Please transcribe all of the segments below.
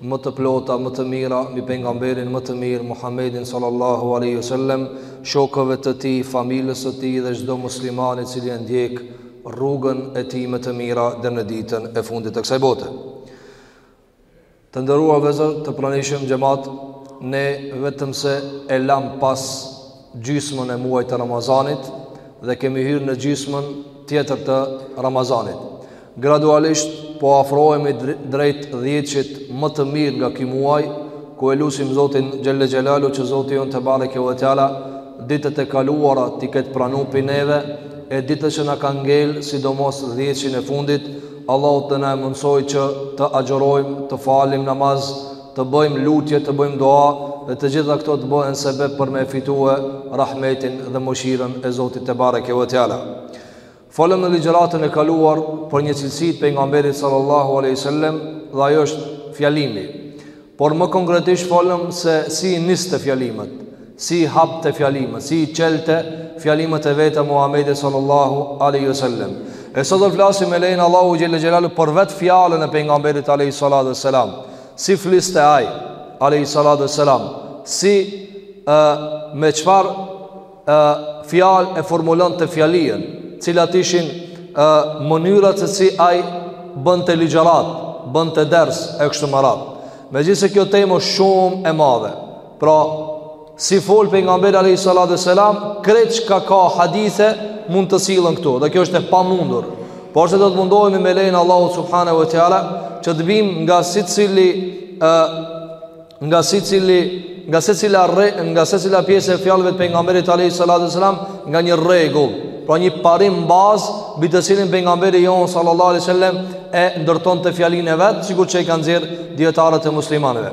më të plota, më të mira, mbi pejgamberin më të mirë, Muhammedin sallallahu alaihi wasallam, shokëve të tij, familjes së tij dhe çdo muslimani i cili e ndjek rrugën e tij më të mirë deri në ditën e fundit të kësaj bote. Të nderuar vëllezër, të pranishëm xhamat, ne vetëm se e lamë pas gjysmën e muajit të Ramazanit dhe kemi hyrë në gjysmën tjetër të Ramazanit. Gradualisht po afrohemi drejt dhjetëshit më të mirë nga ky muaj, ku e lusim Zotin xhelle xhelaluhu që Zoti ynë tebareke ve teala, ditët e kaluara t'i ketë pranu pi neve, e ditët që na kanë ngelë, sidomos dhjetëshin e fundit, Allahu të na e mundësojë që të agjërojmë, të falim namaz, të bëjmë lutje, të bëjmë dua dhe të gjitha këto të bëhen sebeb për me e fitue rahmetin dhe mëshirën e Zotit tebareke ve teala. Folëm në ligjëratën e kaluar për një cilësi të pejgamberit sallallahu aleyhi sallem dhe ajo është fjalimi. Por më konkretisht folëm se si i niste fjalimet, Si i hapte fjalimet, si i çelte fjalimet e veta Muhamedi sallallahu alaihi wasallam. E sot do të flasim me lejen e Allahut xhelle xhelaluhu për vetë fjalën e pejgamberit alaihi salatu wasalam. Si fliste ai alaihi salatu wasalam, si e, me çfarë fjalë e formulonte fjalinë, cilat ishin mënyrat se si ai bënte ligjëratë, bënte ders e kështu me radhë. Megjithëse kjo temë është shumë e madhe, Pra, si fol pejgamberi alayhi salatu wasalam, krejt çka ka hadithe mund të sillen këtu, dhe kjo është e pamundur. Porse do të mundohemi me lejen e Allahut subhanehu ve teala, që të bimë nga secili, e, nga secili, nga secila re, nga secila pjesë e fjalëve të pejgamberit alayhi salatu wasalam nga një rregull, pra një parim bazë mbi të cilin pejgamberi jonë sallallahu alaihi wasallam e ndërtonte fjalinë e vet, sikur që i kanë nxjerrë dijetarët e muslimanëve.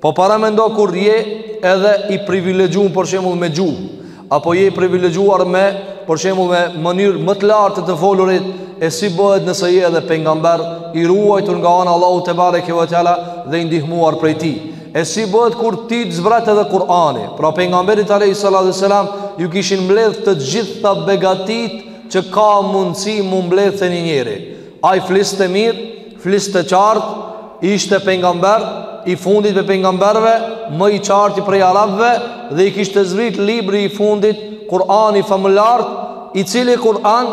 Po paramendo kur je edhe i privilegjuar për shembull me gjuhë, apo je i privilegjuar me për shembull me mënyrë më të lartë të folurit, e si bëhet nëse je edhe pejgamber i ruajtur nga ana e Allahut tebareke ve teala dhe i ndihmuar prej tij. E si bëhet kur ty të zbret edhe Kur'ani? Pra pejgamberit alayhi salatu selam ju kishin mbledh të gjitha begatitë që ka mundësi m'u mbledh te një njeri. Ai fliste mirë, Fliste qartë, ishte pejgamber i fundit prej pejgamberëve, më i qarti prej arabëve dhe i kishte zbrit libri i fundit, Kur'ani famëlartë, i cili Kur'an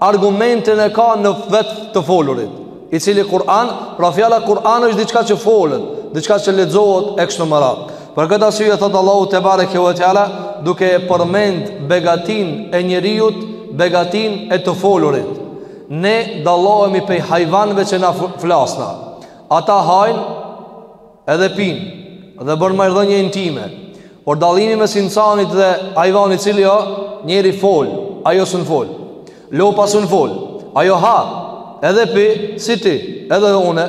argumentin e ka në vetë të folurit. I cili Kur'an, pra fjala Kur'an është diçka që folet, diçka që lexohet e kështu me radhë. Për këtë arsye thotë Allahu tebareke ve teala duke e përmend begatinë e njeriut, begatinë e të folurit. Ne dallohemi prej hajvanëve që na flasna. Ata hajnë edhe pinë dhe bëjnë marrëdhënie intime. Por dallimi mes insanit dhe hajvanit i cili është, njeri fol, ajo s'un fol. Lopa s'un fol. Ajo han, edhe pi, si ti, edhe unë.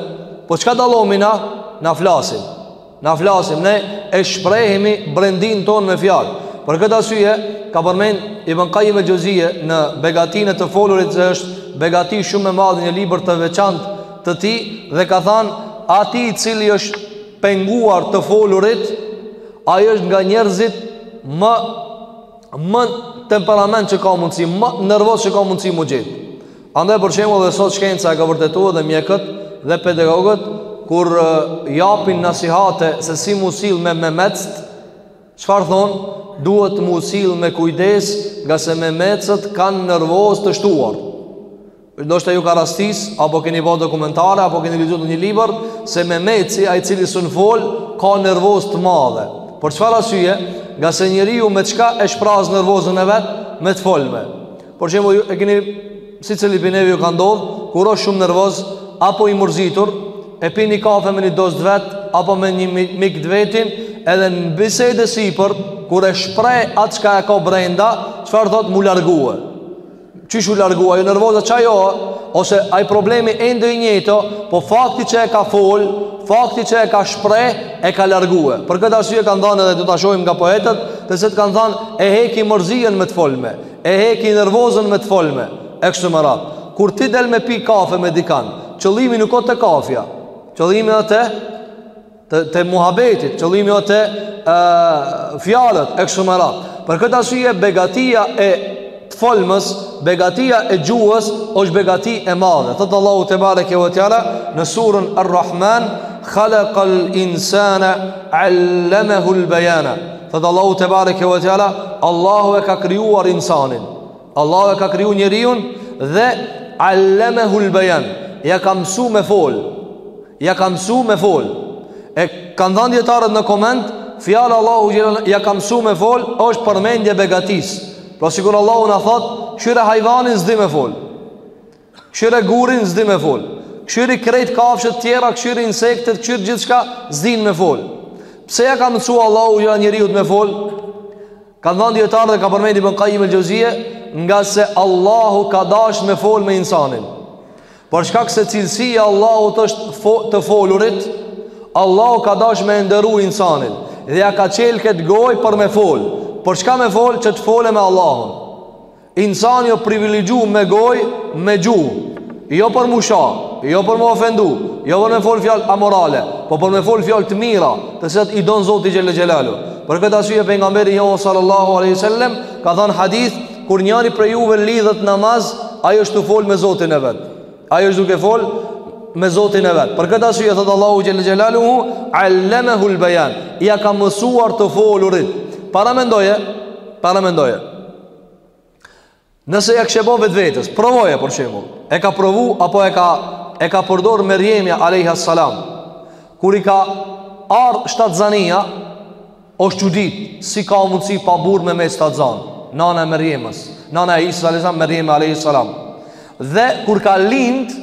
Po çka dallohemi na? Na flasim. Na flasim, ne e shprehim brendinë tonë me fjalë. Për këtë arsye ka përmend Ibn Qayyim al-Xheuzije në begatinë e të folurit se është begati shumë e madhe një libër të veçantë të tij dhe ka thënë atij i cili është penguar të folurit ai është nga njerëzit më me temperament që ka mundësi, më nervoz që ka mundësi me u gjet. Andaj për shembull dhe sot shkenca e ka vërtetu dhe mjekët dhe pedagogët, kur japin nasihate se si m'u sill me memecët, çfarë thonë, duhet m'u sill me kujdes ngase memecët kanë nervozë të shtuar. Ndoshta ju ka rastis, apo keni pa dokumentarë, apo keni lexu ndonjë libër se memeci ai i cili s'un fol ka nervozë të madhe. Për çfarë arsye? Ngase njeriu me çka e shpraz nervozën e vet me të folme. Për shembull ju e keni secili prej neve ju ka ndodh, kur është shumë nervoz apo i mërzitur, e pini kafe me një dost t'vetin apo me një mik të vetin, edhe në bisedë sipër kur e shpreh atë çka e ka brenda, çfarë thotë m'u largue. Qysh u largua, ajo nervoza ça ajo Ose ai problemi ende i njëjtë Po fakti që e ka fol Fakti që e ka shpreh E ka largua Për këtë arsye kanë dhanë edhe do ta shohim nga poetët Tash se ç' kanë dhanë E heki mërzinë me të folme E heki nervozën me të folme E kështu me radhë Kur ti del me pi kafe me dikënd Qëllimi nuk o te kafja Qëllimi o te te te muhabeti, qëllimi është te fjalët e kështu me radhë. Për këtë arsye begatia e të folmes, begatia e gjuhës është begati e madhe. Thot Allahu te bareke ve teala në surën Ar-Rahman, "Khalaqal insana 'allamahu al-bayana." Thot Allahu te bareke ve teala, Allahu e ka krijuar insanin. Allahu e ka kriju njeriun dhe allamahu al-bayan. Ja ka mësu me fol. Ja ka mësu me fol. E kanë thënë dijetarët në koment, fjala Allahu xhelal ja ka mësu me fol është përmendje e begatisë. Pra sikur Allahu na thot, "Kqyre hajvanin s'di me fol." Kqyre gurin s'di me fol Kqyri krejt kafshët tjera Kqyri insektet Kqyri gjithçka s'dinë me fol Pse ja ka mësu Allahu xhela njeriut me fol Kanë thënë dijetarët dhe ka përmend Ibn Kajim el Xheuzije Ngase Allahu ka dash me fol me insanin Për shkak se cilësi e Allahut është fo, të folurit Allahu ka dash me e nderu insanin Dhe ja ka çel këtë gojë për me fol Për çka me fol që të folë me Allahun Insani o privilegju me gojë, me gjuhë Jo për me sha, jo për me ofendu Jo për me fol fjalë amorale Po për me fol fjalë të mira Të cilat i don Zoti xhel-le xhelaluhu Për këtë arsye pejgamberi jonë sallallahu aleyhi sallem Ka thanë hadith Kur njëri prej juve lidhet namaz Ai është tu fol me Zotin e vet Ai është duke fol me Zotin e vet Për këtë arsye thotë Allahu xhel-le xhelaluhu Allemehul bejan Ja ka mësuar të folurit Paramendoje Paramendoje Nëse ja kishe bo vetvetes Provoje për shembull. E ka provu apo e ka E ka përdor Merjemja alejha selam Kur i ka ardh shtatzania Osht çudit Si ka mundësi pa burrë me met shtatzan Nana e Merjemes Nana e Isës alejhi Merjemja alejha selam Dhe kur ka lind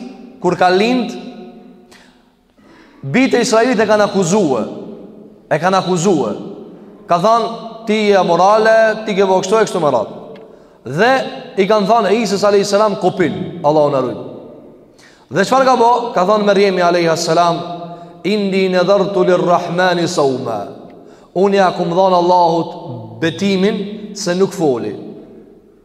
Kur ka lind Bijtë e Israelit e kanë akuzue E kanë akuzue Ka thanë ti amorale Ti ke bo kështu e kështu me radhë Dhe i kanë thanë e Isës a.s. Kopil Allahu na ruajt Dhe çfarë ka bo Ka thanë Merjemi a.s. Inni nedhertu lir Rahmani saume Unë ja kam dhanë Allahut Betimin se nuk foli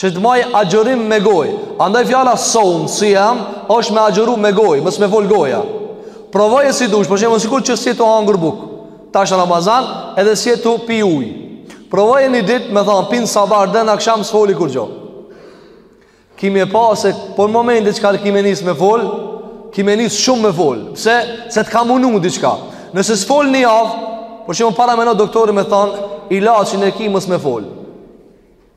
Që të maj agjërim me gojë. Andaj fjala saum, siyam, është me agjëru me gojë, mos me fol goja. Provoje si dush po, për shembull sikur që s'je tu hangër buk. Tash Ramazan, edhe s'je tu pi ujë. Provoje një ditë me thon pi n'sabah deri në aksham s'foli kurgjo. Ki me pa se për momentin që ka ki me nis me fol, ki me nis shumë me fol. Pse? Se të ka mungu diçka. Nëse s'fol një javë, për shembull paramendo doktori me thon ilaçin e ki mos me fol.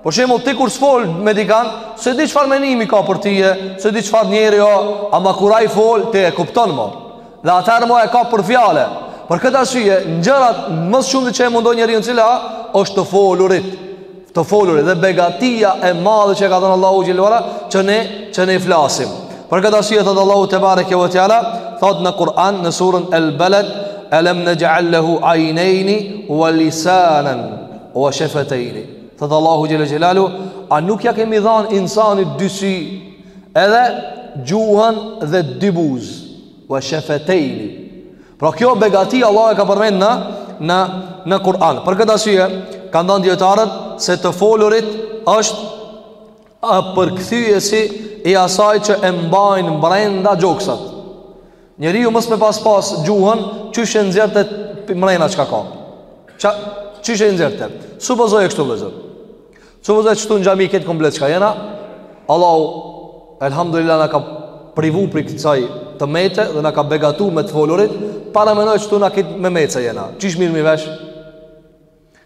Për shembull ti kur s'fol me dikan, s'e di çfarë menimi ka për ty, s'e di çfarë njeri o, ama kur ai fol ti e kupton mo. Dhe atëherë mo e kap prej fjale. Për këtë arsye, gjërat më shumë që e mundon njerin cila është të folurit. Të folurit dhe begatia e madhe që ka dhënë Allahu xhel-le që ne që ne flasim. Për këtë arsye thot Allahu tebareke ve teala, thot në Kur'an në surën Al-Balad, "Alam naj'al lahu 'aynayn wa lisanan wa shafatayn." Thot Allahu xhel-le xhelaluhu, a nuk ja kemi dhanë insanit dy sy, edhe gjuhën dhe dy buzë, wa shafatayn. Pra kjo begati Allahu e ka përmend në në në Kur'an. Për këtë arsye kanë thanë dijetarët se të folurit është a përkthyesi i asaj që e mbajnë brenda gjoksat. Njeriu mos me pas pas gjuhën, qysh e nxjerrte mrena çka ka. Ça qysh e nxjerr te? Supozoje kështu vllezër. Supozoje qitu n'xhami këtë komplet çka jena. Allahu elhamdulillah na ka privu prej kësaj të mete dhe na ka begatu me të folurit, paramenoje qitu na krejt memeca jena. Qysh merremi vesh?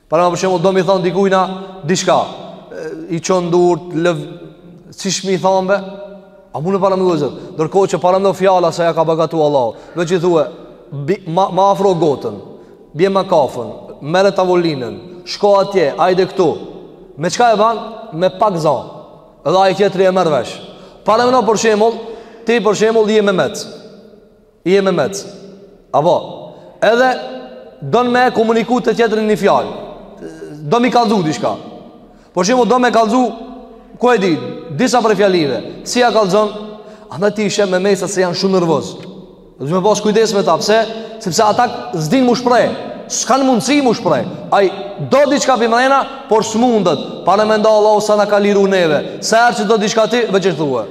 Paramendo për shembull, do me i thonë dikujna, diçka, i çon durt, lëv, qysh me i thonë be, a mu në para më gëzër, ndërkohë që paramendo fjala sa ia ka begatu Allahu, veç i thue, bi, ma, ma afro gotën, bjema kafën, merre tavolinën, shko atje, hajde këtu, me çka e ban, me pak zo, edhe ai tjetri e merr vesh. Paramendo për shembull, ti për shembull, je memec, I je memec Apo Edhe Don me komuniku te tjetri një fjalë Do me i kallzu diçka Për shembull do me kallzu Ku e di Disa prej fjalive Si ia kallzon Andaj ti i sheh memecat se janë shumë nervoz Dhe me pas kujdes me ta Pse Sepse ata s'din m'u shpreh S'kan mundësi m'u shpreh Ai Do diçka për mrena Por s'mundet Paramendo Allahu Sa na ka liru neve Sa herë që do diçka ti Veç e thua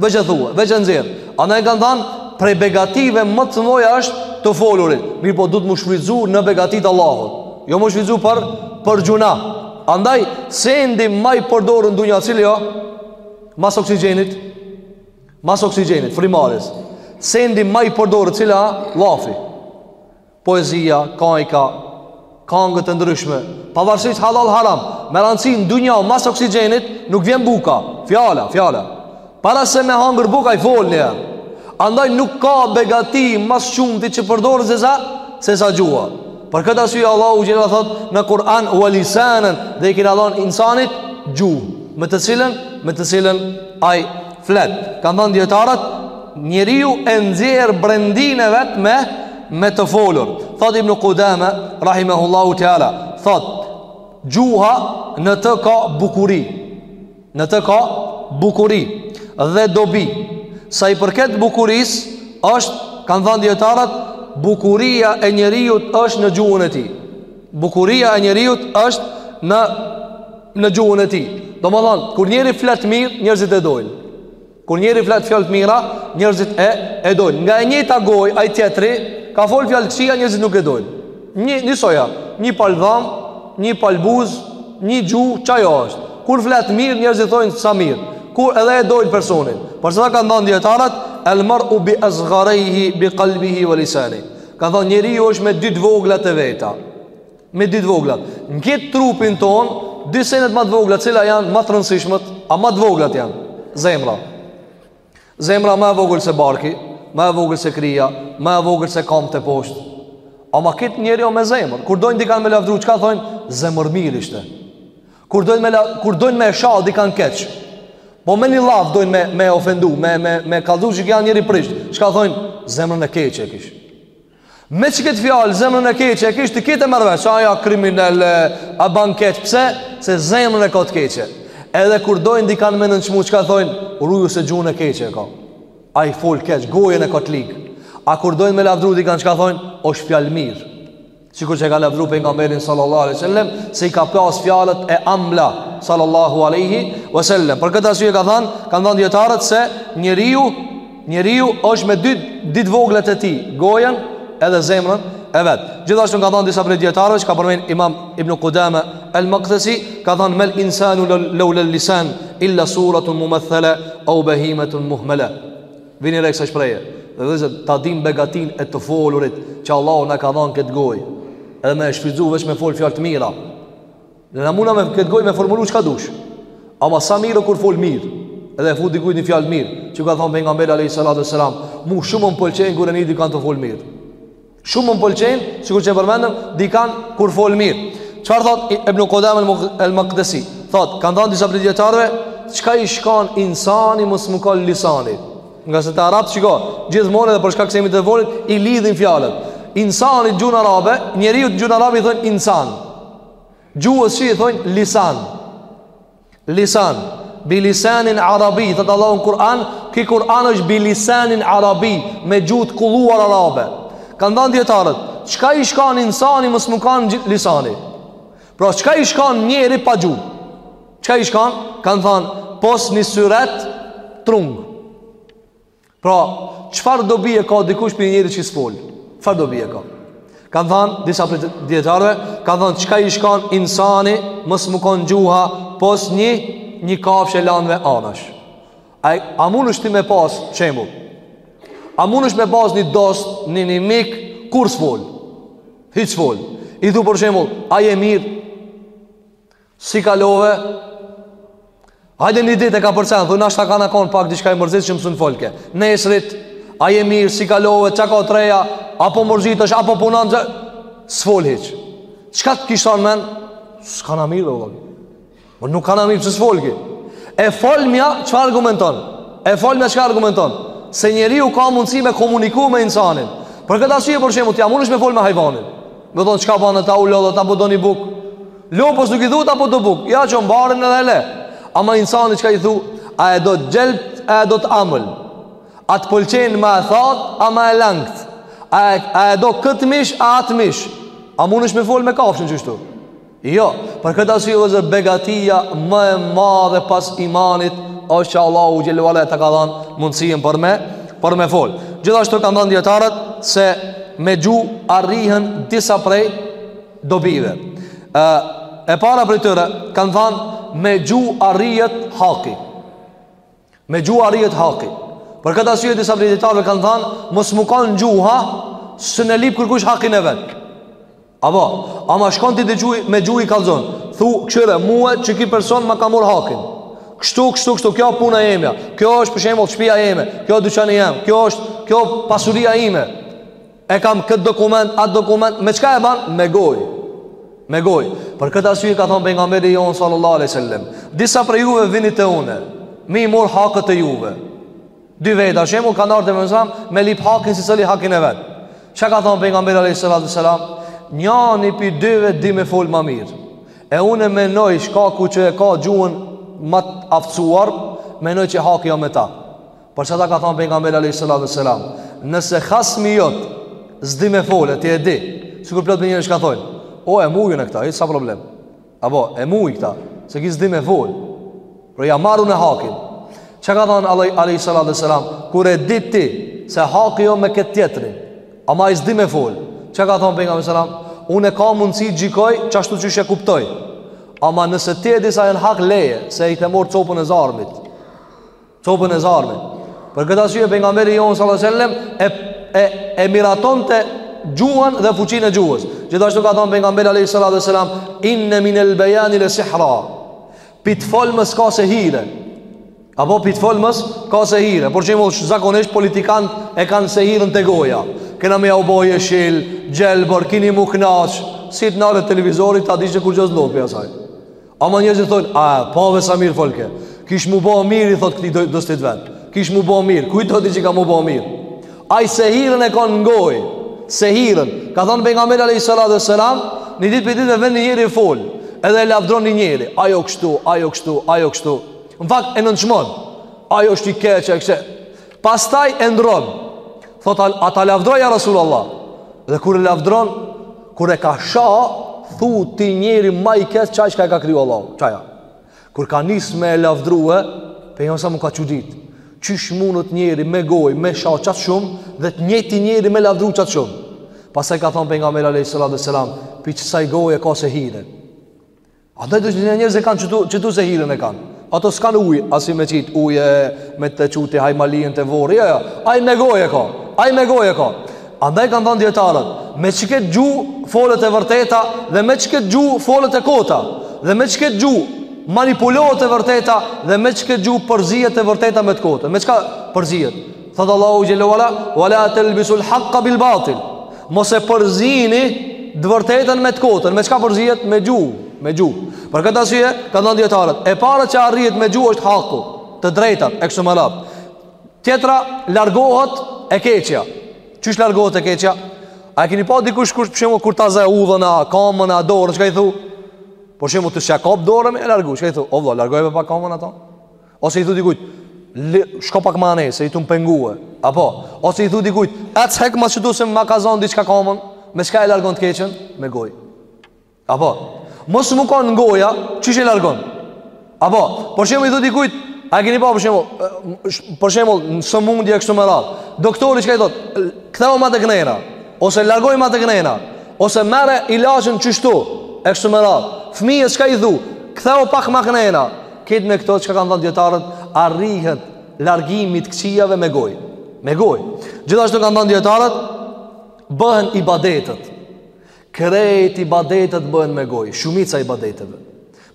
Veç e thua, veç e nxjerr. Andaj kanë thënë prej begative më të mëdha është të folurit. Mirëpo duhet m'u shfrytëzu në begati t'Allahut. Jo m'u shfrytëzu për për gjynah. Andaj sendi më i përdorur në dunja cili o mas oksigjenit, mas oksigjenit, frymëmarrjes. Sendi më i përdorur cili a llafi. poezia, kajka, kangët e ndryshme, pavarësisht halal haram, me rëndësi n'dunja mas oksigjenit, nuk vjen buka, fjala, fjala. Para se me hangër bukë ai fol një. Andaj nuk ka begati ma s'shumti që përdor sesa, sesa gjuha. Për këtë arsye Allahu xhelle thot në Kur'an ue lisanen dhe i kina dhon insanit gjuhë. Me të cilën, me të cilën ai flet. Kanë thon dijetarët, njeriu e nxjerr brendinë e vet me me të folur. Thot Ibn Qudama rahimahullahu teala, thot gjuha në të ka bukuri. Në të ka bukuri dhe dobi. Sa i përket bukurisë, është kanë thënë dijetarët, bukuria e njeriut është në gjuhën e tij. Bukuria e njeriut është në në gjuhën e tij. Domthon, kur njeri flet mirë, njerëzit e dojnë. Kur njeri flet fjalë të mira, njerëzit e e dojnë. Nga e njëjta gojë, ai tjetri ka fol fjalë të këqija, njerëzit nuk e dojnë. Një njësoj a, një palë dhamë, një palë buzë, një gjuhë, qajo është. Kur flet mirë, njerëzit thonë sa mirë. Kur edhe e dojnë personin. Por sa kanë thënë dijetarët, el mar'u bi asgharayhi bi qalbihi wa lisani. Kanë thënë njeriu është me dy të vogla të veta. Me dy të voglat. N'kët trupin tonë, dy senet më të vogla, cilat janë më të rëndësishmet, ama më të voglat janë? Zemra. Zemra më e vogël se barki, më e vogël se krija, më e vogël se kamt e poshtë. Ama këtë njeri o me zemër? Kur dojnë dikan me lavdru, çka thojnë? Zemërmirë ishte. Kur dojnë me, la, kur dojnë me sha, dikan keq. Po me një llaf dojnë me, me ofendu, me, me, me kallzu që kja njeri prisht. Çka thojnë? Zemrën e keqe e kish. Me e çu këtë fjalë, zemrën e keqe, e kish. Ti këtë e merr, ve, çka, ai kriminel, ai ban keq, pse? Se zemrën e ka të keqe. Edhe kur dojnë dikan me nënçmu, çka thojnë, ruju se gjuhën e keqe ka. Ai fol keq, gojën e ka të ligë. A kur dojnë me lavdru dikan çka thojnë, është fjalëmirë. Sikur që e ka lavdru pejgamberin sallallahu aleyhi sallem, se i ka pas fjalët e amla sallallahu aleyhi sallem. Për këtë arsye ka thanë, kanë thanë dijetarët se njeriu Njeriu është me dy të voglat e tij, gojën edhe zemrën e vet. Gjithashtu kanë thënë disa prej dijetarëve, që ka përmend Imam Ibn Qudama al-Maqdisi, ka thënë mal insanu law lal lisan illa suratun mumathala aw bahimatun muhmala. Vini re kësaj shprehje. Edhe veç ta dimë begatinë e të folurit që Allahu na ka dhënë këtë gojë. Edhe me e shfrytëzu veç me fol fjalë të mira. Munesh me këtë gojë me formulu çka dush Ama sa mirë kur fol mirë Edhe i thu dikujt një fjalë të mirë Çka ka thonë pejgamberi a.s. Mu shumë më pëlqen kur e nij dikan tu fol mirë Shumë më pëlqen Sikur që e përmendëm dikan kur fol mirë Çfarë thot Ibn Kudame el Makdesi Thot, kanë thonë disa prej dijetarve Çka ish kan insani mos me kan lisani Ngase te arabët shiko Gjithmonë edhe për shkak se jemi tu fol I lidhin fjalët Insani gjuhë arabe Njeriut në gjuhë arabe i thonë insan Gjuhës çka i thojnë lisan Lisan Bilisanin arabi Thotë Allahu në Kur'an Ki Kur'an është bilisanin arabi Me gjuhë të kulluar arabe Kanë thanë dijetarët Çka ish kanë insani mos me kanë lisani Pra çka ish kanë njeri pa gjuhë Çka ish kanë Kanë thanë Pos një syret trung Pra, çfarë dobie ka dikush prej njerit që s'fol? Çfarë dobie ka? Kanë thënë disa prej dijetarëve, kanë thënë çka ish kon insani, mos me kon gjuha pos një një kafshë lanë anash. A, a munesh ti me pas shembull? A munesh ti me pas një dost, një një mik kur s'fol? Hiç s'fol. I thu për shembull, a je mirë? Si kalove? Hajde një ditë e kapërcen, thu nashta kanë, konë pak diçka i mërzit që s'mun folke. Nesrit, a je mirë, si kalove, çka ka t'reja, a po mërzitesh, a po punon, që... S'fol hiç. Çka t'kish thanë menja? S'kanë mirë, dhe nuk kanë mirë, që s'fol ky? E folmja, ça argumenton? E folmja, çka argumenton? Se njeriu ka mundësi me komuniku me insanin. Për këtë arsye, për shembull, ti a munesh me fol me hajvanin. Me thonë çka bani a u lodhët a po doni buk. Lopës nuk i thu ti a po do buk. Ja çon barin edhe e le. Ama insani çka i thu, a e do të gjelbt, a e do të amël. A të pëlqen ma e thatë, a ma e langt. A e, a e do këtë mish, a atë mish. A munesh ti me fol me kafshën qështu. Jo, për këtë arsye vllezër begatia më e madhe pas imanit është që Allahu xhele ve ala ta ka dhanë mundësinë për me për me fol. Gjithashtu kanë thanë dijetarët se me gjuhë arrihen disa prej dobive. Ë e para prej tyre kanë thanë me gjuhë arrihet haki. Me gjuhë arrihet haki. Për këtë arsye disa prej dijetarëve kanë thanë, mos mu kanë gjuha, s'un e lip kërkush hakin e vet. Apo, ama shkon ti te gjyqi me gjuhë i kallzon. Thu, kshyre, muet qeky person ma ka marr hakin. Kështu, kështu, kështu, kjo puna e emja. Kjo është për shembull shpija eme, kjo dyqani jem, kjo është, kjo pasuria ime. E kam këtë dokument, atë dokument, me çka e ban? Me goj. Me goj. Për këtë arsye ka thonë pejgamberi jonë sallallahu alajhi wasallam. Disa prej juve vini te une, mi i marr hakët e juve. Dy veta, shembull kanë ardh te pejgamberi alayhis salam, me lip hakin secili hakin e vet. Çka ka thonë pejgamberi alayhi salatu wasalam? Njani pi dyve di me fol ma mirë. E une menoj shkaku që e ka gjuhën ma t'aftësuar, menoj që haki o me ta. Por çka ka thënë pejgamberi alayhis salam, nëse hasmi jot s'di me fol, e ti e di. Sikur plot njerëz ka thojnë, o e muj une këta, hiç s'o problem. Apo e muj këta, se ky s'di me fol. Po ja marr une hakin. Çka ka thënë alayhi salatu wasalam, kur e di ti se haki o me këtë tjetrin, ama ai s'di me fol. Çka ka thënë pejgamberi sallallahu alajhi wasallam, unë ka mundsi gjykoj çashtu qysh e kuptoj. Ama nëse ti e di s'je n'hak leje, se je tu marr copën e zarmit. Copën e zarmit. Për këtë arsye pejgamberi jon sallallahu alajhi wasallam e e e miratonte gjuhën dhe fuqinë e gjuhës. Gjithashtu ka thënë pejgamberi alayhi salatu wasalam inna min al bayan la sihra. Pi t'folmes ka sehire. Apo pi t'folmes ka sehire. Për shembull zakonisht politikanët e kanë sehirën te goja. Kena me jau bo jeshil, gjelbër, kini mu knaq, si t'nalet televizori, ta dish që kurgjo s'ndodh pi asaj. Ama njerëzit thonë, a pave sa mirë folke. Kish mu bo mirë, i thotë këti do, dostit vet. Kish mu bo mirë, kujto ti që ka mu bo mirë. Ai sehirën e ka n'goj, sehirën. Ka thonë pejgamberi alayhi salatu wasalam, një ditë prej ditëve vjen një njeri fol. Edhe e lavdron një njeri, ai o kështu, ai o kështu, ai o kështu. Në fakt e nënçmon, ai është i keq, e kështu. Pastaj e ndron. Thot a ta lavdroj ja Rasulullah. Dhe kur e lavdron, kur e ka sha, thu ti njeri ma i keq çaj çka e ka kriju Allahu. Çaja. Kur ka nis me e lavdrua, pejgamberi salam u ka çudit. Qysh mundet njeri me goj, me sha çat shumë dhe të njëjtin njeri me lavdru çat shumë. Pastaj ka thon pejgamberi alayhis salam, "Pi çsaj goje ka sehire." Andaj do njerëz e kanë qëtu, qëtu sehiren e kanë. Ato s'kan ujë, asi me qit ujë e me të çu ti hajmalien te vorri, jo, jo. Ai me gojë e ka. Ai me gojë e ka. Andaj kanë thënë dijetarët, me qëkët gjuhë folet e vërteta dhe me qëkët gjuhë folet e kota dhe me qëkët gjuhë manipulohet e vërteta dhe me qëkët gjuhë përzihet e vërteta me të kotë. Me çka përzihet? Thotë Allahu xhel-le ue ala, wa la telbisul haqqa bil batil. Mos e përzini të vërtetën me të kotën. Me çka përzihet? Me gjuhë. Me gjuhë. Për këtë arsye, kanë thënë dijetarët. E para që arrihet me gjuhë është haku, të drejtat, e kështu me radhë. Tjetra, largohet e keqja. Qysh largohet e keqja? A e keni pa dikush kush për shembull kur ta zë udhën a kamën a dorën, çka i thu? Për shembull ti s'ia kap dorën me ia largu, çka i thu? O vëlla, largojme pak kamën ato. Ose i thu dikujt, shko pak ma anë, se je tu më pengue. Apo, ose i thu dikujt, ec hekma qëtu se më ka zonë diçka kamën, me çka e largon të keqen? Me goj. Apo, mos me kon goja, qysh e largon? Apo, për shembull i thu dikujt, a e keni pa për shembull, për shembull, në sëmundje e kështu me radhë, doktori çka i thot, ktheu ma te knena, ose largou ma te knena, ose merre ilacin qështu, e kështu me radhë, fëmijës çka i thu, ktheu pak ma knena, Krejt me këto çka kanë thënë dijetarët, arrihet largimi i të këqijave me gojë. Me gojë. Gjithashtu kanë thënë dijetarët, bëhen ibadetet. Krejt ibadetet bëhen me gojë, shumica ibadeteve.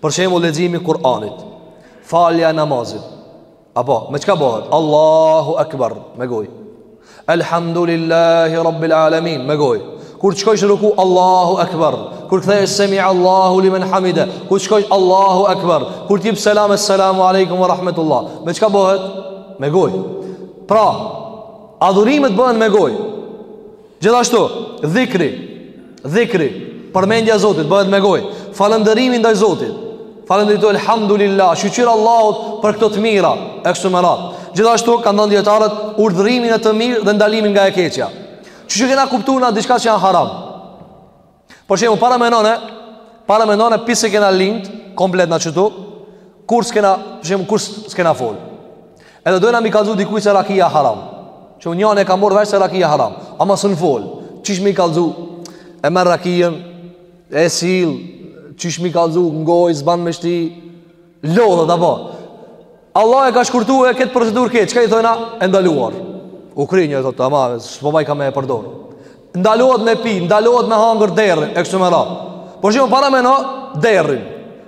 Për shembull leximi i Kur'anit, falja e namazit. Apo, me çka bëhet? Allahu Akbar, me gojë. Elhamdulillahi Rabbil Alamin Me goj Kur të shkojsh ruku Allahu Akbar Kur të thujsh semi Allahu limen hamide Kur të shkojsh Allahu Akbar Kur të jip selam esselamu alaikum wa rahmetullah Me çka bëhet? Me goj Pra Adhurimet bëhen me goj Gjithashtu Dhikri Dhikri, përmendja e Zotit, bëhet me gojë. Falënderimi ndaj Zotit. Falënderimi elhamdulillah, shyqyr Allahut për këto të mira, e kështu me radhë. Gjithashtu, kanë thënë dijetarët, urdhërimi në të mirë dhe ndalimi nga e keqja. Qysh i kena kuptu na diçka që janë haram. Për shembull paramendone, paramendone, prej se kena lindë, komplet na qëtu, kurrë s'kena, shembull kurrë s'kena folë. Edhe dojna me i kallzu dikujt se rakia haram Që unë e kam marrë vesh se rakia haram Ama s'un fol Qysh me i kallzu E merr rakien E sill Qysh me i kallzu N'gojë s'ban me shti Lodhë dhe po Allahu e ka shkurtue këtë procedurë këtë Çka i thojna E ndaluar U kry një e thotë Ama s'po bajka me e përdor Ndalohet me pi, ndalohet me hangër derrin e kështu me radhë. Për shembull me na derrin.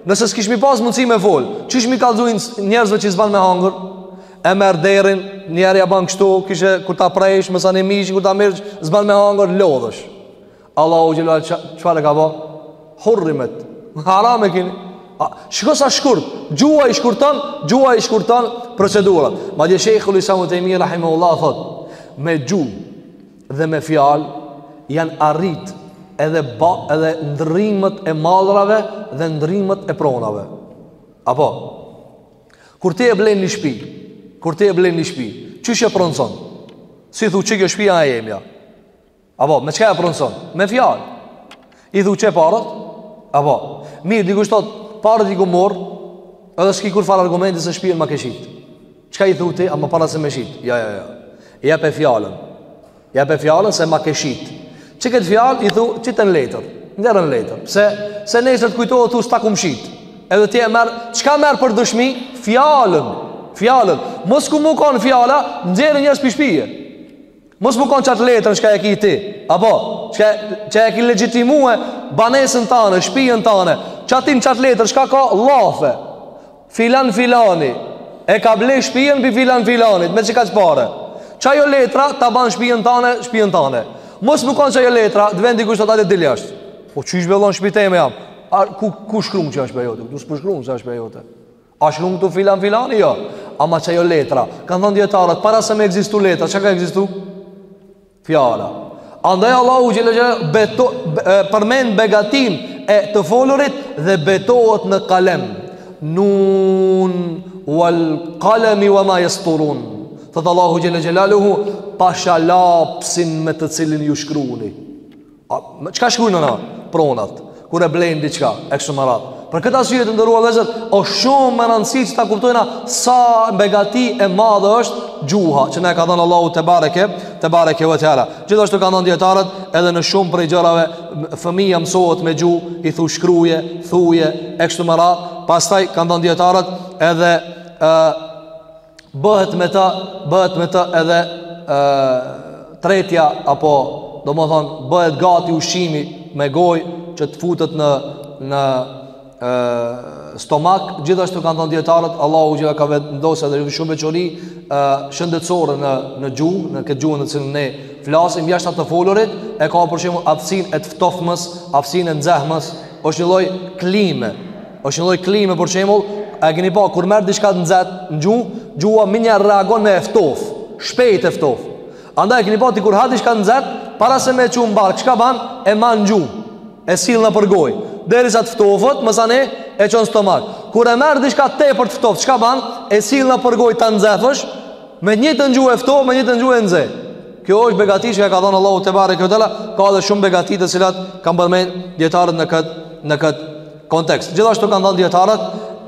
Nëse s'kishmi pas mundësi me fol, qysh mi kallzu njerëzve që s'ban me hangër? E merr derrin, njeri ia ban kështu, kishe kur ta prejsh, më sa një mish, kur ta marrësh, s'ban me hangër, lodhësh. Allahu xhelal çfarë ka bë? Hurrimet. Haram e keni. Shiko sa shkurt, gjuha i shkurton, gjuha i shkurton procedurat. Madje Shejhul Islam Ibn Tejmije rahimahullahu thot, me gjuhë dhe me fjalë janë arrit edhe ba, edhe ndrrimet e mallrave dhe ndrrimet e pronave. Apo kur ti e blen një shpi, kur ti e blen një shpi, qysh e pronson? S'i thu qe kjo shpija e jemja. Apo me çka e pronson? Me fjalë. I thu qe paret? Apo mirë dikush thot paret i kum marr, edhe s'ki kurfarë argumenti se shpijen ma ke shit. Çka i thu ti, ama para se me shit? Ja, ja, ja. Jepe fjalën. Jepe fjalën se ma ke shit. Qit fjalë i thu, qite në letër. Nderën letër. Pse, se nesër të kujtohet thu s'ta kum shit. Edhe ti e merr, çka merr për dëshmi? Fjalën. Fjalën. Mos ku mu kon fjala, nxjerrë njerëz pi shpije. Mos mu kon qat letrën çka e ki ti. Apo, çka çka e ke legjitimue banesën tane, shpijen tane. Qatin qat letër çka ka llafe. Filan filani e ka ble shpijen pi filan filanit me qekaq pare. Qajo letra ta ban shpijen tane, shpijen tane. Mos mu kon qajo letra, të vjen dikush të thotë dil jashtë. Po qysh be vlla n'shpi teme jam? A, ku, ku shkrun që është shpija jote? Ku s'po shkrun që është shpija jote? A shkrun këtu filan filani jo? Ama qajo letra. Kanë thënë dijetarët, para se me ekzistu letra, çka ka ekzistu? Fjala. Andaj Allahu xhele xhelaluhu beto përmend begatinë e të folurit dhe betohet në kalem. Nun wal qalami wa ma yasturun. Thot Allahu xhele xhelaluhu pasha lapsin me të cilin ju shkruni. A, çka shkrujna pronat, kur e blejmë diçka, e kështu me radhë. Për këtë arsye të nderuar vëllezër, osht shumë me rëndësi që ta kuptojna sa begati e madhe është gjuha, që na e ka dhënë Allahu tebareke, tebareke ve teala. Gjithashtu kanë thënë dijetarët edhe në shumë prej gjërave, fëmija mësohet me gjuhë, i thu shkruje, thuje, e kështu me radhë, pastaj kanë thënë dijetarët edhe... Uh, bëhet me ta bëhet me ta edhe ë tretja apo domethën bëhet gati ushqimi me gojë që të futet në në ë stomak gjithashtu kanë thënë dijetarët Allahu xhele ka vendosur edhe shumë veçori ë shëndetësore në në gjuhë në këtë gjuhë në të cilën ne flasim jashtë të folurit e ka për shembull aftësinë e të ftofmës aftësinë e nxehmës është një lloj klime Është një lloj klime për shembull, a keni pa kur merr diçka të nxehtë në gjuhë, gjuha më një reagon me ftof, shpejt e ftof. Andaj e keni pa ti kur ha diçka të nxehtë, para se me e çu n'bark, çka bën? E mban në gjuhë. E sill nëpër gojë. Derisa të ftofet, masanej e çon n'stomak. Kur e merr diçka tepër të ftof, çka bën? E sill nëpër gojë ta nxehësh, me t'njëjtën gjuhë e ftof, me t'njëjtën gjuhë e nxeh. Kjo është begati që ka dhënë Allahu tebareke ue teala, ka edhe shumë begati të cilat kanë përmend dijetarët në këtë në këtë Kontekst. Gjithashtu kanë thënë dijetarët,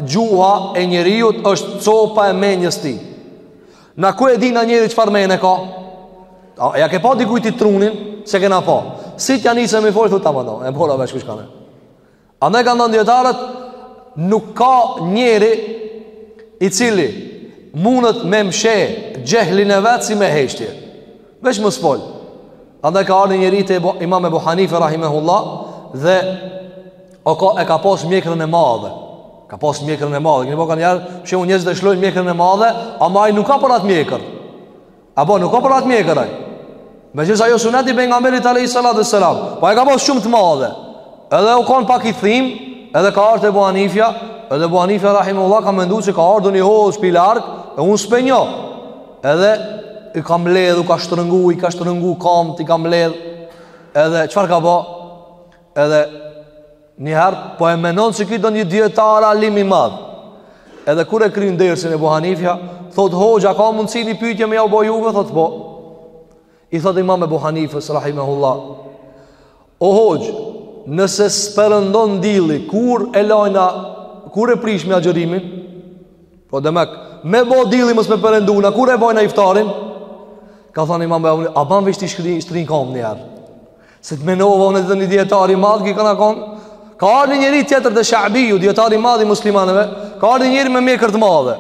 gjuha e njeriut është copa e mendjes tij. Na ku e dimë na njeri çfarë mendje ka? A ja ke pa dikujt ti trunin, s'e kena pa. Si t'ja nisë me fol thotë apo do. E mora vesh kush kanë. Andaj kanë thënë dijetarët nuk ka njeri i cili mundet me msheh xhehlin e vet si me heshtje. Veç mos fol Andaj ka ardh ni njeri te imam Ebu Hanife Rahimehullah Dhe o ka, e ka pas mjekrën e madhe Ka pas mjekrën e madhe Keni pa kanjëherë Shumë njerëz e lshojnë mjekrën e madhe Ama ai nuk â për atë mjekër Apo nuk â për atë mjekër ai Megjithëse ajo sunet i pejgamberit Alejhi salatu ve selam Po e ka pas shumë të madhe Edhe u konë pak i thimë Edhe ka ardh te Ebu Hanifja Edhe Ebu Hanifja Rahimehullah ka mendu që ka ardhë një hoxhë pi larg E unë s'pe njoh Edhe i ka mbledh, u ka shtrëngu, i ka shtrëngu kamt, i ka mbledh. Edhe çfarë ka bë? Edhe një herë po e mendon se ky ndonjë dijetar alim i madh. Edhe kur e kryn dersin Ebu Hanifja, thot hoxha ka mundsi një pyetje me jau bë juve, thot po. I thotë imam Ebu Hanifes, rahimehullah, o hoxhë, nëse s'perëndon dilli, kur e lajna, kur e prishmi agjerimin, pra demek, me bo dilli mos me perëndu, na kur e bajna iftarin, ka thonë imam Ebu Hanifja, a ban veç t'i shtri, shtrij kamt njëherë, se të menova unë ndonjë dijetar i madh, ki këna konë, Ka ardhë ni njeri tjetër te Shabiu, dijetar i madh i muslimanëve, ka ardhë ni njeri me mjekër të madhe.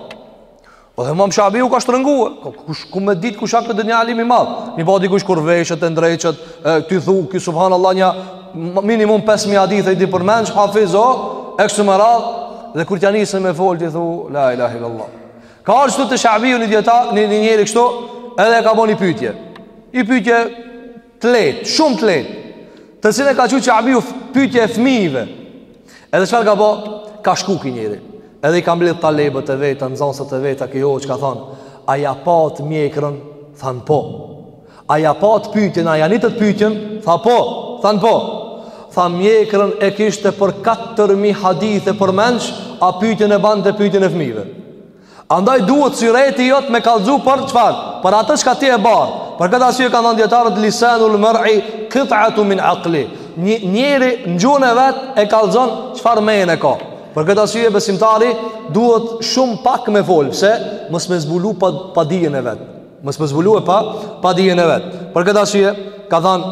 Po edhe imam Shabiu u ka shtrëngue po, Kush ku me dit kush â ky ndonjë alim i madh Keni pa dikush kur veshet e ndreqet e, Ti thu ky subhan Allah nja Minimum 5.000 hadithe i di përmendsh Hafiz â E kështu me radhë Dhe kur t'ja nisin me fol Ti thu La ilahe il-lallah Ka ardh qëtu te Shabiu një dijeta Një një njeri kështu Edhe e ka bo një pytje Një pytje Të lehtë, shumë të lehtë. Të cilën e ka qujt Shabiu pyetje e fëmijëve. Edhe çfarë ka bë? Ka shku ky njeri. Edhe i ka mbledh talebët e veta, nxënësat e veta, ky hoxha ka thënë, a ja patët mjekrën? Than po. A ja patët pyetjen, a ja nitët pyetjen? Tha po. Than po. Tha mjekrën e kishte për 4000 hadithe përmendsh, a pyetjen e bante pyetjen e fëmijëve. Andaj duhet syreti jot me kallxu për çfarë? Për atë çka ti e bën. Për këtë arsye kanë thënë dietarët lisanul mar'i qit'atun min aqli. Njeri në gjuhën e vet e kallxon çfarë mejen e ka. Për këtë arsye besimtari duhet shumë pak me fol, pse? Mos me zbulu pa padijen e vet. Mos me zbulu e pa padijen e vet. Për këtë arsye ka thënë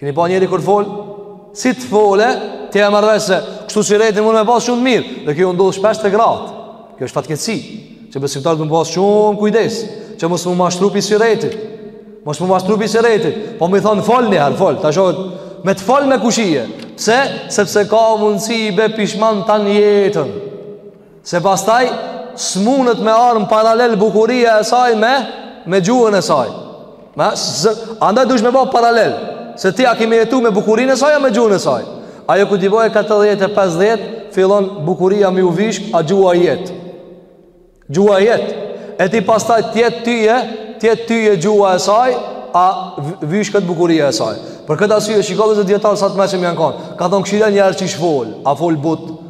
Keni pa njëri kur fol? Si të fole, ti e merr vesh se kështu syreti mund me pas shumë të mirë, dhe kjo ndodh shpesh te gratë. Kjo është fatkeqësi, që besimtarët mun me pas shumë kujdes, që mos mu mashtru pi syretit. Mos mu mashtru pi syretit. Po me i thon fol një herë, fol, ta shoh me të fol me kush ije. Pse? Sepse ka mundësi bie pishman tan jetën. Se pastaj s'munet me ardhë paralel bukuria e saj me, me gjuhën e saj. Ma, së, andaj dush me ba paralel, se ti a ki me jetu me bukurin e saj a me gjuhën e saj. Ajo kur t'i bojë 40-50, fillon bukuria me ju vishk, a gjuha jet. Gjuha jet. E ti pastaj t'jet tyje, t'jet tyje gjuha e saj, a vishket bukuria e saj. Për këtë asyje, shiko vllezër djetarët sa të mençëm janë konë. Ka thonë këshirja njerë që i shfolë, a folë butë,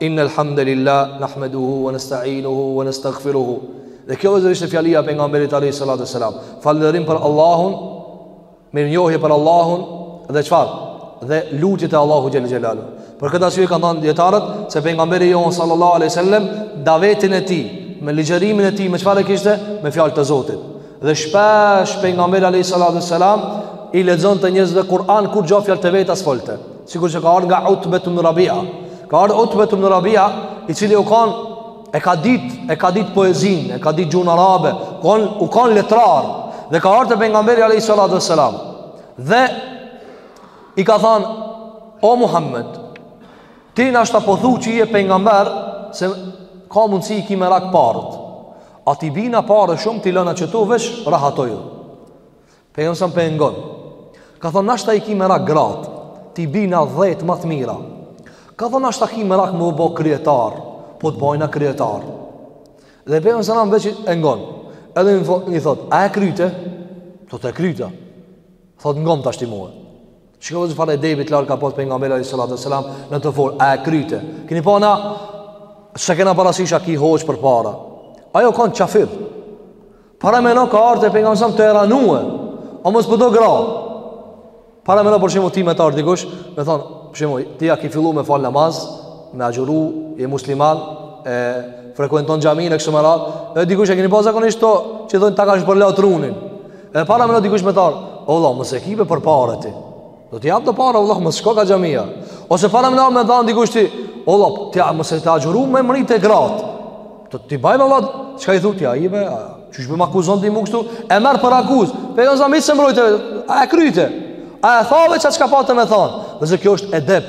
Inna alhamdulillah nahmaduhu wa nasta'inuhu wa nastaghfiruhu. Dhe kjo vllezër ishte fjalia e pejgamberit alayhi salatu sallam. Falënderim për Allahun, mirënjohje për Allahun dhe çfarë? Dhe lutje te Allahu xhele xhelalu. Për këtë arsye kanë thënë dietarët se pejgamberi jon sallallahu alaihi wasallam davetin e tij me ligjërimin e tij me çfarë e kishte? Me fjalë të Zotit. Dhe shpesh pejgamberi alayhi salatu sallam i lexonte njerëzve Kur'an kurgjo fjalë të veta s'folte. Sikur që ka ardhë nga Utbet ibnu Rabia Ka ardhë Utbet ibnu Rabia I cili u kanë E ka dit, e ka dit poezin E ka dit gjun arabe kon, U kanë letrar Dhe ka ardhë te pejgamberi a.s. Dhe I ka thanë O Muhammed Ti nashta po thu që ije pejgamber Se ka mundësi i ki merak paret A t'i bina pare shumë T'i lëna qëtu veç rahatoju Pejgamberi a.s. po e ngon Ka thonë nashta i ki merak grat T'i bina dhet ma të mira Ka thonë nashta ki merak mu bo kryetar Po të bojna kryetar Dhe pejgamberi a.s. veç e ngon Edhe i thotë A e kryte? Thot e kryta Thot ngom tashti mue Shiko vllezër çfarë edebi t'lartë ka pas pejgamberi alejhi salatu selam Në të folë A e kryte? Kini pa na S'e kena parasysh a ki hoxhë përpara Ai u kanë qafir Parameno ka ardh te pejgamberi a.s. të eranue O mos po do gra Parameno për shembull ti me të ardh dikush Me thonë, për shembull, ti ja ki fillu me fal namaz Me agjuru, je musliman E frekuenton xhaminë kështu me radhë E dikush e kini pa zakonisht to Që thonë ta ka shpërla trunin E parameno dikush me të ardh O vlla, mos e ki për pare ti Do t'i jap të para vëlla, mos shko ka xhamia. Ose para me m'dhan dikush ti, o vëlla, ti a mos e t'agjëru me mrri te gratë. Do t'i baj me vlla, çka i thu ti be? Qysh m'akuzon ti mu kështu? E merr për akuz. Pe jo na mi se mbrojtë. A e kryte? A e thave ça çka pate me thanë? Nëse kjo është edep.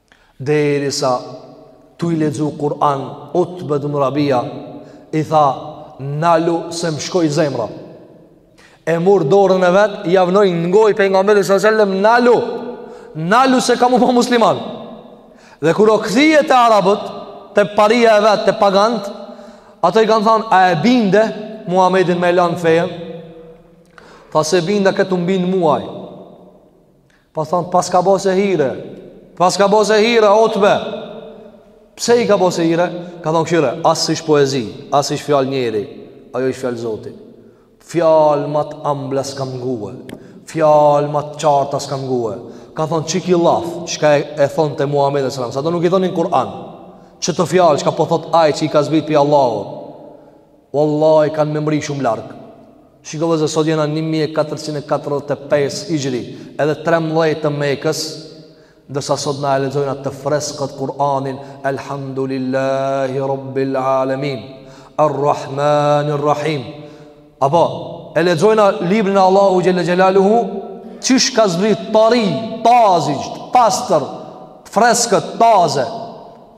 Derisa tu i lexu Kur'an Utbe ibn Rabia i tha nalu se më shkoi zemra. E mur dorën e vet, ia vnoi n'goj pejgamberit sallallahu alajhi wasallam nalu. Nalu se kam u ba musliman. Dhe kur u kthye te arabët, te paria e vet, te paganët, ato i kanë thënë a e binde Muhamedin me lan fenë? Tha s'e binda, ky m'bind mua. Po thonë, paska bo sehire Paska bo sehire, Otbe Pse i ka bo sehire? Ka thonë s'ish sehire, as s'ish poezi As s'ish fjal njeri Ajo ish fjal zoti Fjal ma t'ambla s'kam ngue Fjal ma t'qarta s'kam ngue Ka thonë, që ki laf Qka e, e thonte Muhammed alejhi selam Sa do nuk i thonin Kur'an Qito fjal, qka po thot aj që i ka zbit prej Allahut Wallahi kanë me mri shumë larg. Shiko vllezër, sot jena 1445 hijri edhe 13 të mekës, ndërsa sot na e lexojnë atë të freskët Kur'anin, Elhamdulillahi Rabbil Alamin, Arrahmanir Rahim. Apo, e lexojna librin e Allahut Xhelle Xhelaluhu, qysh ka zbrit tari, taze, pastër, freskët, taze,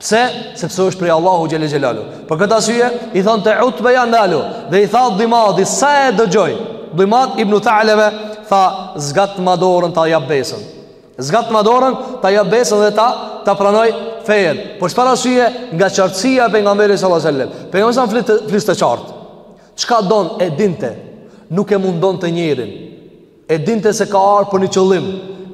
Pse? Sepse është prej Allahut xhel xhelalu. Për këtë arsye i thonte Utbeja ndalu dhe i tha Dhimadi sa e dëgjoj. Dhimad ibn Tha'lebe tha zgatma dorën ta jap besën. Zgatma dorën ta jap besën dhe ta ta pranoj fenë. Për çfarë arsye? Nga qartësia e pejgamberit sallallahu alajhi wasallam. Pejgamberi s.a. fliste qartë. Çka don e dinte, nuk e mundonte njerin. E dinte se ka ardhur për një qëllim.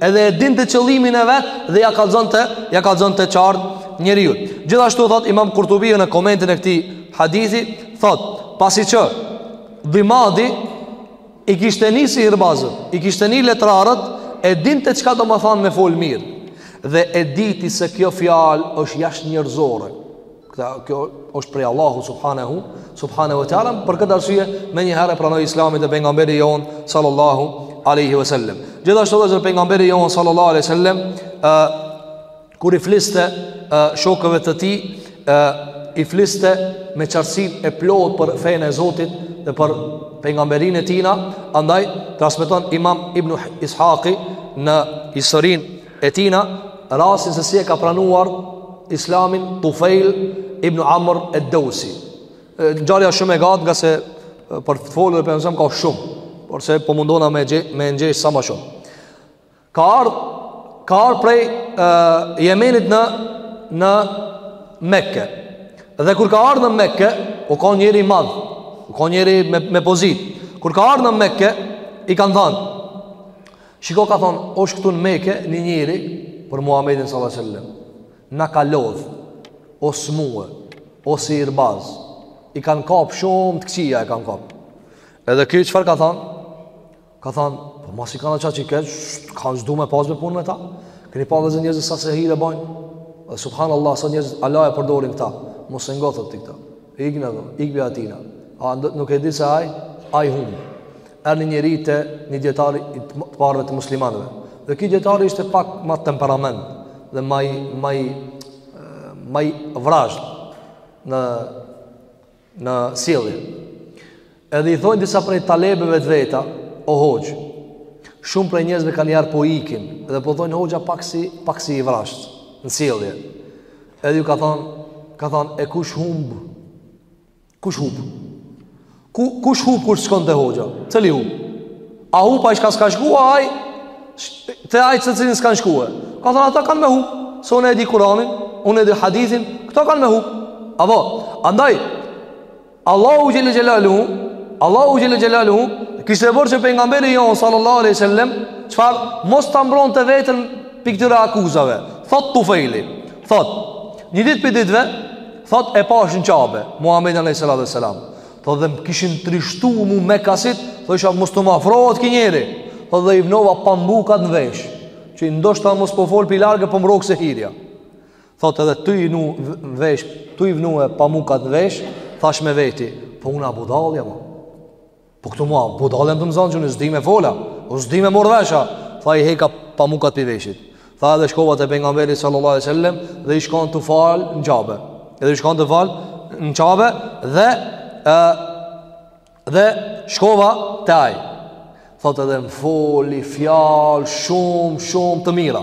Edhe e dinte qëllimin e vet dhe ja kallzonte, ja kallzonte qartë njeriut. Gjithashtu thot Imam Kurtubi në komentin e këtij hadithi, thot, pasi që Dhimadi i kishte ni sihirbazët, i kishte ni letrarët, e dinte qka domethanë me folë mirë, dhe e diti se kjo fjalë është jashtë njerëzore. Këta, kjo është prej Allahut subhanahu, subhanahu wa ta'ala, për këtë arsye menjëherë e pranoi Islamin dhe pejgamberi jon sallallahu alaihi wasallam. Gjithashtu edhe pejgamberi jon sallallahu alaihi wasallam ë kur i fliste ë shokëve të tij ë i fliste me qartësinë e plotë për fenë e Zotit dhe për pejgamberinë e tina, andaj transmeton Imam Ibn Ishaqi në historinë E tina, rastin se si e ka pranuar islamin Tufejl ibn Amr ed-Dewsi. Ngjarja shumë e gatë ngase për të folë dhe për nëzëm ka shumë, porse po mundona me, ngje, me ngjeshë sa ma shumë. Ka ardhë, ka ardhë prej e, Jemenit në, në Mekke. Dhe kur ka ardhë në Mekke, u kan njeri i madh, u kan njeri me, me pozitë. Kur ka ardhë në Mekke, i kanë thanë, Shiko, kanë thonë, është këtu në Meke një njeri për Muhammedin s.a.s. Na ka lodhë, o smuë, o sihirbaz, i kanë kapë shumë të këqija e kanë kapë. Edhe ky çfarë ka thonë? Ka thonë, po masi kanka aq i keq, ka thanë, s'du me pasë me punë me ta. Keni pa edhe njerëz sa sehire bajnë. Dhe subhanallah, sa njerëz, Allah e përdorin këta, mos e ngo, thotë, ti këta. Ikë në dhe, ikë pi atina. A nuk e di se aj, aj humb. Erdhi një njeri te një dietar i të parëve të muslimanëve. Dhe ky dietar ishte pak ma temperament dhe ma i ma i ma i vrazhd në në sjellje. Edhe i thonë disa prej talebeve të veta, o hoxh, shumë prej njerëzve kanë jar po ikin dhe po thonë hoxha pak si pak si i vrazhd në sjellje. Edhe ju ka thonë, ka thonë e kush humb Kush hup? Ku, kush hup kur shkon te hoxha? Cili hup? A hup ai çka s'ka shkua, a te ai te cilin s'kanë shkua Ka thënë ata kanë me hup Se unë e di Kuranin Unë e di hadithin Këta kanë me hup Apo Andaj Allahu xhele xhelaluhu Allahu xhele xhelaluhu Kishte bërë që pejgamberi jonë Sallallahu alejhi sellem Çfarë Mos ta mbronte veten pi këtyre akuzave Thot Tufejli Thot Një dit pi ditve Thot e pash në Qabe Muhammedin alejhi salatu ue selam Thot dhe më kishin trishtu mu mekasit Thosha mos të m'afrohet ky njeri Thot dhe i vnova pambukat në vesh Që ndoshta mos po fol pi larg po më rrok sehirja Thot edhe tu i vnu vesh Tu i vnue pambukat në vesh Thash me veti Po unë a budalla jam Po këta mua budallë me m'zanë që unë s'di me fol a, o s'di me marrë vesh a Tha i heka pambukat pi veshit Tha edhe shkova te pejgamberi sallallahu alejhi sellem Dhe ish kon tu u fal në Qabe Dhe ish kon tu u fal në Qabe Dhe e, Dhe shkova te aj Thot edhe më foli fjal shumë shumë të mira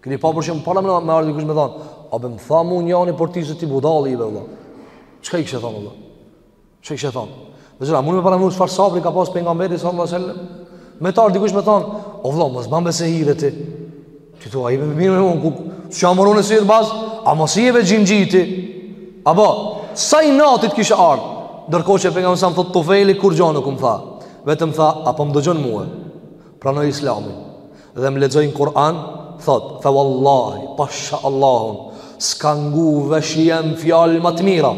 Keni pa për shembull, pala me me ardhë dikush me thonë, a be më tha mu njani për ty se ti budalla je be vlla. Çka i kishe thonë, vlla? Çka i kishe thonë? Dhe zhra, mund me paramenu se çfarë sabri ka pas pejgamberi, sallallahu sellem. Me t'ardhë dikush me thonë, o vlla, mos ban be sehire ti. Ti thua, i be më mirë me mund, ku që jam more unë sihirbaz, a mos je be xhinxhi ti. Apo, sa inat t'kishte ardhë? Ndërkohë që pejgamberi s.a.s., thotë, Tufejli kurgjo nuk më tha. Vetëm tha, a po më dëgjon mu? pranoj islamin dhe më lexojnë Kur'an, thot, "Fa wallahi, pasha Allahun, s'ka ngu veshi jem fjalë më të mira."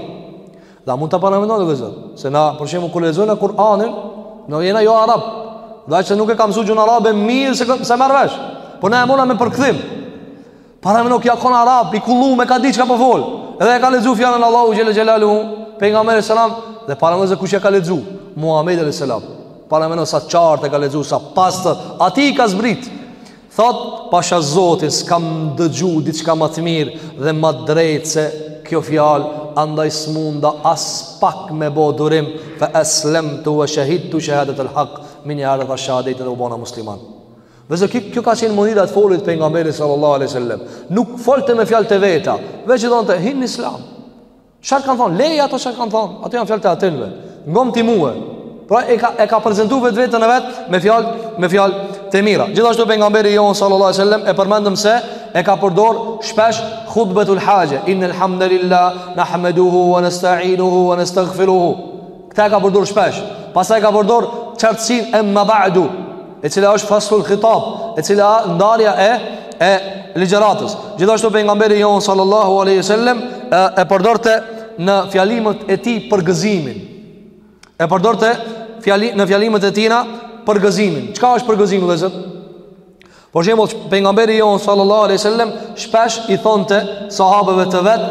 Dhe mund ta paramendoni vllezër, se na për shembull kur lexojmë Kur'anin, na jena jo arab, dhe që nuk e ka mësu gjuhën arabe mirë s'e merr vesh. Po na e mona me përkthim. Paramendo ky u kon arab, i kullum e ka dit çka po fol po Edhe e ka lexu fjalën e Allahut xhele xhelaluhu Pejgamberi alejhi selam Dhe paramendo kush ja ka lexu Muhammedi alejhi selam Paramendo sa qartë e ka lexu Sa pastër Atij i ka zbrit Thot pasha zotin S'kam dëgju diçka ma të mirë Dhe ma drejtë se kjo fjalë Andaj s'munda aspak me bo durim Fe eslemtu ue shehidtu shehadetel hak Menjëherë dhashë shehadetin dhe u bona musliman Vllezër kjo, kjo ka qenë mënyra e të folit pejgamberi sallallahu aleyhi sallam Nuk folte me fjalë të veta Veq i thonte hin n'islam Çarë kanë thonë, leji ato çarë kanë thonë Ato janë fjalë të atynve Ngom ti mue Pra e ka, e ka prezentu vetveten e vetë Me fjalë, me fjalë të mira Gjithashtu pejgamberi jonë sallallahu aleyhi sallam E përmendëm se e ka përdor shpesh Khutbetul haxhe Innel hamde lillah Nahmeduhu Wa nesta'inuhu Wa nestagfiruhu Këta e ka përdor shpesh. Pastaj ka përdor qartësin emma ba'du, e cila është faslul khitab, e cila ndarja e e ligjëratës. Gjithashtu pejgamberi jon sallallahu alaihi wasallam e, e përdorte në fjalimet e tij përgëzimin. E përdorte fjali, në fjalimet e tina përgëzimin. Çka është përgëzimi, vllezër? Për shembull, pejgamberi jonë sallallahu aleyhi sallem, shpesh i thonte sahabeve të vetë,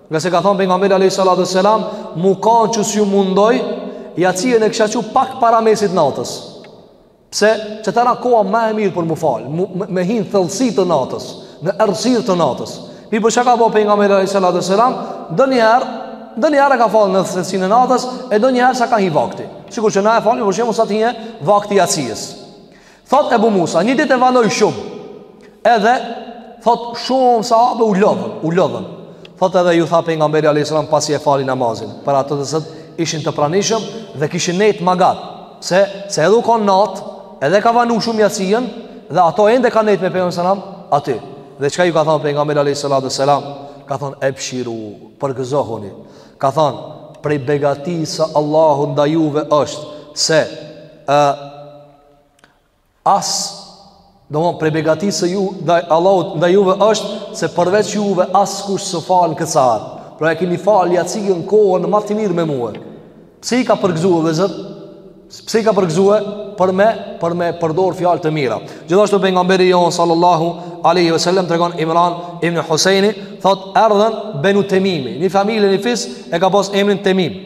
Ngase ka thonë pejgamberi alejhi salatu selam M'u kanë që s'ju mundoj jacijen e kisha çu pak para mesit natës Pse qat'hera koha ma e mirë për mu falë mu, Me, me hi n'thellësi të natës Në errësirë të natës Mirëpo çka ka bo pejgamberi alejhi salatu selam Donjëherë Donjëherë ka falë në thellësinë e natës E donjëherë sa ka hi vakti Sikur që na e falim për shembull sa t'hije vakti i jacijes Thot Ebu Musa, një ditë e vanoi shumë. Edhe thot shumë sahabe u lodhën, u lodhën. Thot edhe ju tha pejgamberi alayhis salam pasi e fali namazin, për ato të cilët ishin të pranishëm dhe kishin nejt ma gat. Se se edhe u kon nat, edhe ka vanu shumë jacijen dhe ato ende kanë nejt me pejgamberin salam aty. Dhe çka ju ka thënë pejgamberi alayhis salam? Ka thënë ebshiru, përgëzohuni. Ka thënë prej begatisë së Allahut ndaj juve është se ë Asht domethon prej begatisë ju ndaj Allahut ndaj juve është se përveç juve askush s'e fal n'këtë sahat. Pra e keni fal jacijen n'kohën më të mirë me mua. Pse i ka përgëzuar vllezër? Pse i ka përgëzuar për me për me përdor fjalë të mira. Gjithashtu pejgamberi jon sallallahu alaihi wasallam tregon Imran ibn Husaini thot erdhën Benu Temimi, një familje një fis e ka pas emrin Temim.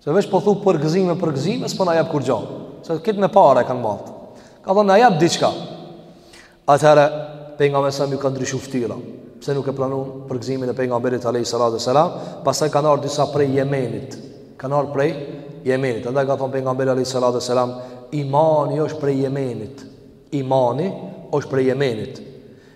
Se veç po thu përgëzime përgëzime, s'po na jap kurgjo. Se kit me pare kanë marrë. Ka thonë, na jap diçka. Atëherë, pejgamberit iu ka ndryshu ftyra. Pse nuk e pranun përgëzimin e pejgamberit alejhi salatu wasselam, pastaj kanë ardh disa prej jemenit. Kanë ardh prej jemenit. Andaj ka thonë pejgamberi alejhi salatu wasselam, imani është prej jemenit. Imani është prej jemenit.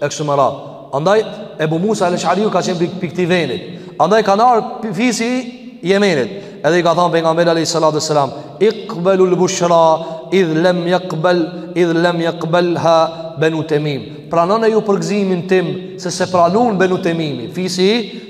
e kështu me radhë. Andaj Ebu Musa al-Ash'ariu ka qenë pi këtij vendi. Andaj kanë ardhur fisi i Jemenit. Edhe i ka thënë pejgamberi alayhi salatu sallam, "Iqbalu al-bushra idh lam yaqbal idh lam yaqbalha Banu Tamim." Pranoni ju përgëzimin tim se s'e pranuan Banu Tamimi, fisi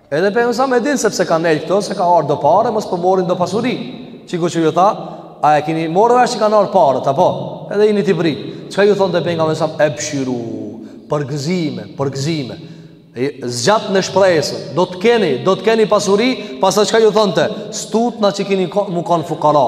Edhe pejgamberi e din se pse kanë nejt këta, se ka ardh do pare, mos po morin do pasuri. Shiko çka ju tha, a e kini morë vesh që kanë ardh paret, apo, edhe i një t'i bri. Çka ju thonte pejgamberi, ebshiru, përgëzime, përgëzime. Zgjatni shpresë, do të keni, do të keni pasuri, pastaj çka ju thonte, s'tutna që kini mu kanë fukara.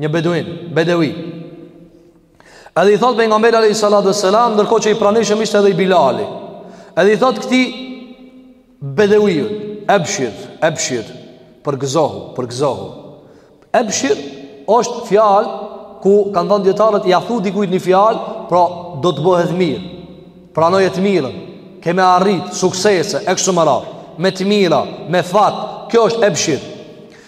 Një beduin, bedewi Edhe i thot pejgamberi a.s. Ndërko që i pranishëm ishte edhe Bilali Edhe i thot këti Bedewijut Ebshir, ebshir Përgëzohu, përgëzohu Ebshir është fjal Ku kanë thënë dijetarët Ia thu dikujt një fjal Pra do të bëhet mirë Pranoje të mirën Kemi arrit, suksese, e kështu me radhë Me të mira, me fat Kjo është ebshir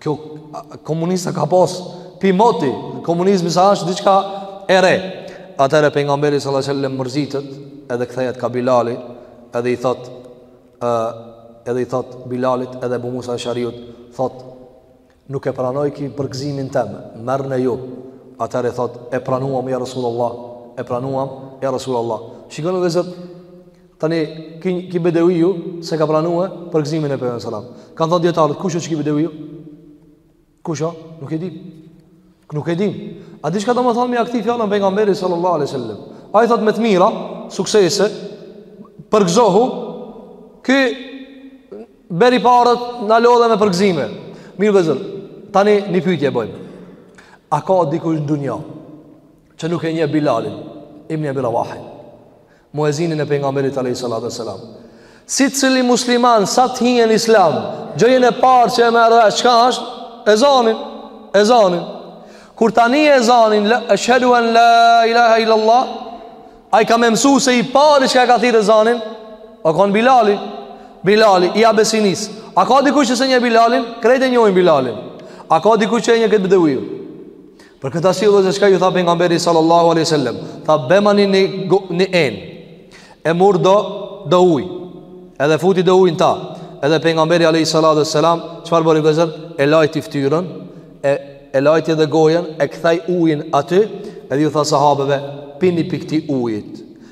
Kjo komunista ka pas pimoti, komunizmi s'është diçka e re. Atëherë pejgamberi sallallahu alajhi wasallam mërzitet, edhe kthehet ka Bilali, edhe i thot ë edhe i thot Bilalit edhe Abu Musa Shariut, thot nuk e pranoi ki përgëzimin tem, merrne ju. Atëherë thot e pranuam ja Rasulullah, e pranuam ja Rasulullah. Shikoni vllezër Tani ki, ki bedeviu s'e ka pranue përgëzimin e pejgamberit salam. Kanë thonë dijetarët, kush është ki bedeviu? Kush është? Nuk e dim. Nuk e dim. A di çka do me thonë me ia kthy fjalën pejgamberit sallallahu alejhi wasallam? Ai thotë me të mira, suksese, përgëzohu, ky bjeri paret na lodhe me përgëzime. Mirë vllezër, tani një pytje bëjmë. A ka dikush në dunja që nuk e njeh Bilalin, ibni Ebi Rabahin? Muezinin e pejgamberit alayhi salatu wasalam. Secili musliman sa të hyjë n'islam, gjëjën e parë që e merr vesh çka është? Ezanin, ezanin. Kur tani ezanin, ashhadu an la ilaha illa allah, ai ka me mësu se i pari që ka thirrë ezanin, o kon Bilali, Bilali i Abesinis. A ka dikush që s'e njeh Bilalin? Krejt e njohin Bilalin. A ka dikush që e njeh këtë bedeviun? Për këtë arsye se çka ju tha pejgamberi sallallahu alaihi wasallam, tha bemani një, një enë. E mur do do uj. Edhe futi do uj në ta. Edhe pejgamberi alaihi salatu wasalam çfarë bëri, vllezër? E lajti fytyrën, e e lajti edhe gojën, e kthai ujin aty, edhe ju tha sahabeve, pini prej këtij ujit.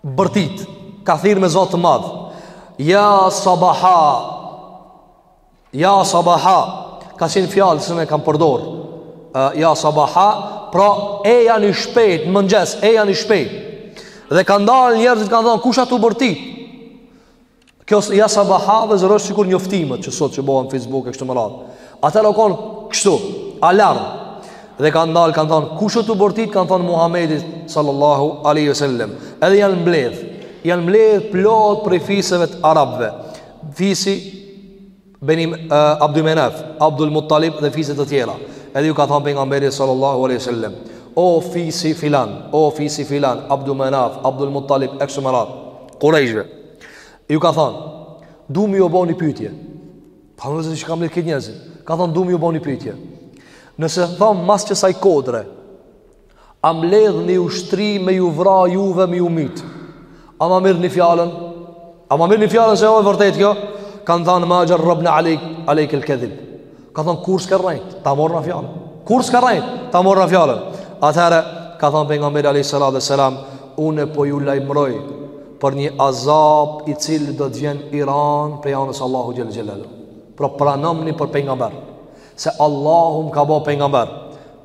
Bërtit, ka thirr me za të madh, ja sabaha, ja sabaha, ka qenë fjalë se e kanë përdor. Uh, ja sabaha, pra ejani shpejt, mëngjes, ejani shpejt. Dhe kanë dalë njerëzit kanë thanë kush a tu bërti? Kjo ja sabaha, vllezër, o sikur njoftimet që sot që bëhen në Facebook e kështu me radhë. Atëherë o kon kështu, alarm. Dhe kanë dalë, kanë thanë, kush o tu bërtit, kanë thanë Muhammedi sallallahu aleyhi sallem. Edhe janë mbledhë, janë mbledhë plot prej fiseve të arabve. Fisi Beni uh, Abdul Menaf, Abdul Muttalib dhe fise të tjera. Edhe ju ka thënë pejgamberi sallallahu alaihi wasallam, o fisi filan, o fisi filan, Abdul Menaf, Abdul Muttalib e kështu me radhë. Kurejshve. Ju ka thënë, "Du me ju bo ni pyetje." Pasi që i ka mledh këta njerëzit Ka thanë du me ju bo ni pytje Nëse tham mas qësaj kodre A mledh një ushtri me ju vra juve me ju myt A ma merrni fjalën A ma merrni fjalën se o e vërtet kjo Kanë thanë ma xherrebna alejk alejk el kedhib Ka thanë kurr s'ke rrejt Ta marrna fjalën Kurr s'ke rrejt Ta marrna fjalën Atëherë Ka thanë pejgamberi alejhi salatu ve selam Une po ju lajmëroj Për një azab i cili do të vjen i ran prej anës Allahu xhel-le xhel Pra pranomni për pejgamber Se Allahu më ka bo pejgamber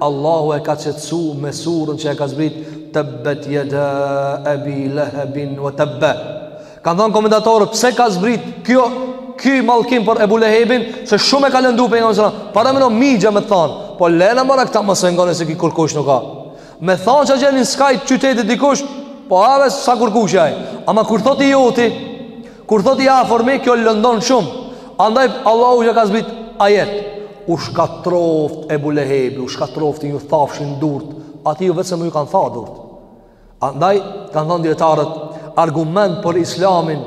Allahu e ka qetësu me surën që e ka zbrit tebbet jeda ebi lehebin ve tebbe kanë thanë komentatorët pse ka zbrit kjo ky mallkim për Ebu Lehebin se shumë e ka lëndu pejgamberin parameno mixha me thanë po lene more këta mos e ngoni se ky kërkush nuk a me thanë që gjenin skaj t'qytetit dikush po ai veç s'a kërkush ai ama kur thot i joti Kur thot i afërmi, kjo lëndon shumë. Andaj Allahu ja ka zbrit ajet. U shkatroft Ebu Lehebi, u shkatroft iu thafshin durt. Atij vetëm ju kanë tha durt. Andaj kanë thënë dietarët, argument për Islamin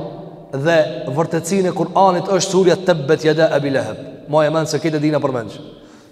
dhe vërtetësinë e Kur'anit është surja Tebbet jeda Ebi Leheb. Maj mend se këtë e dina përmend.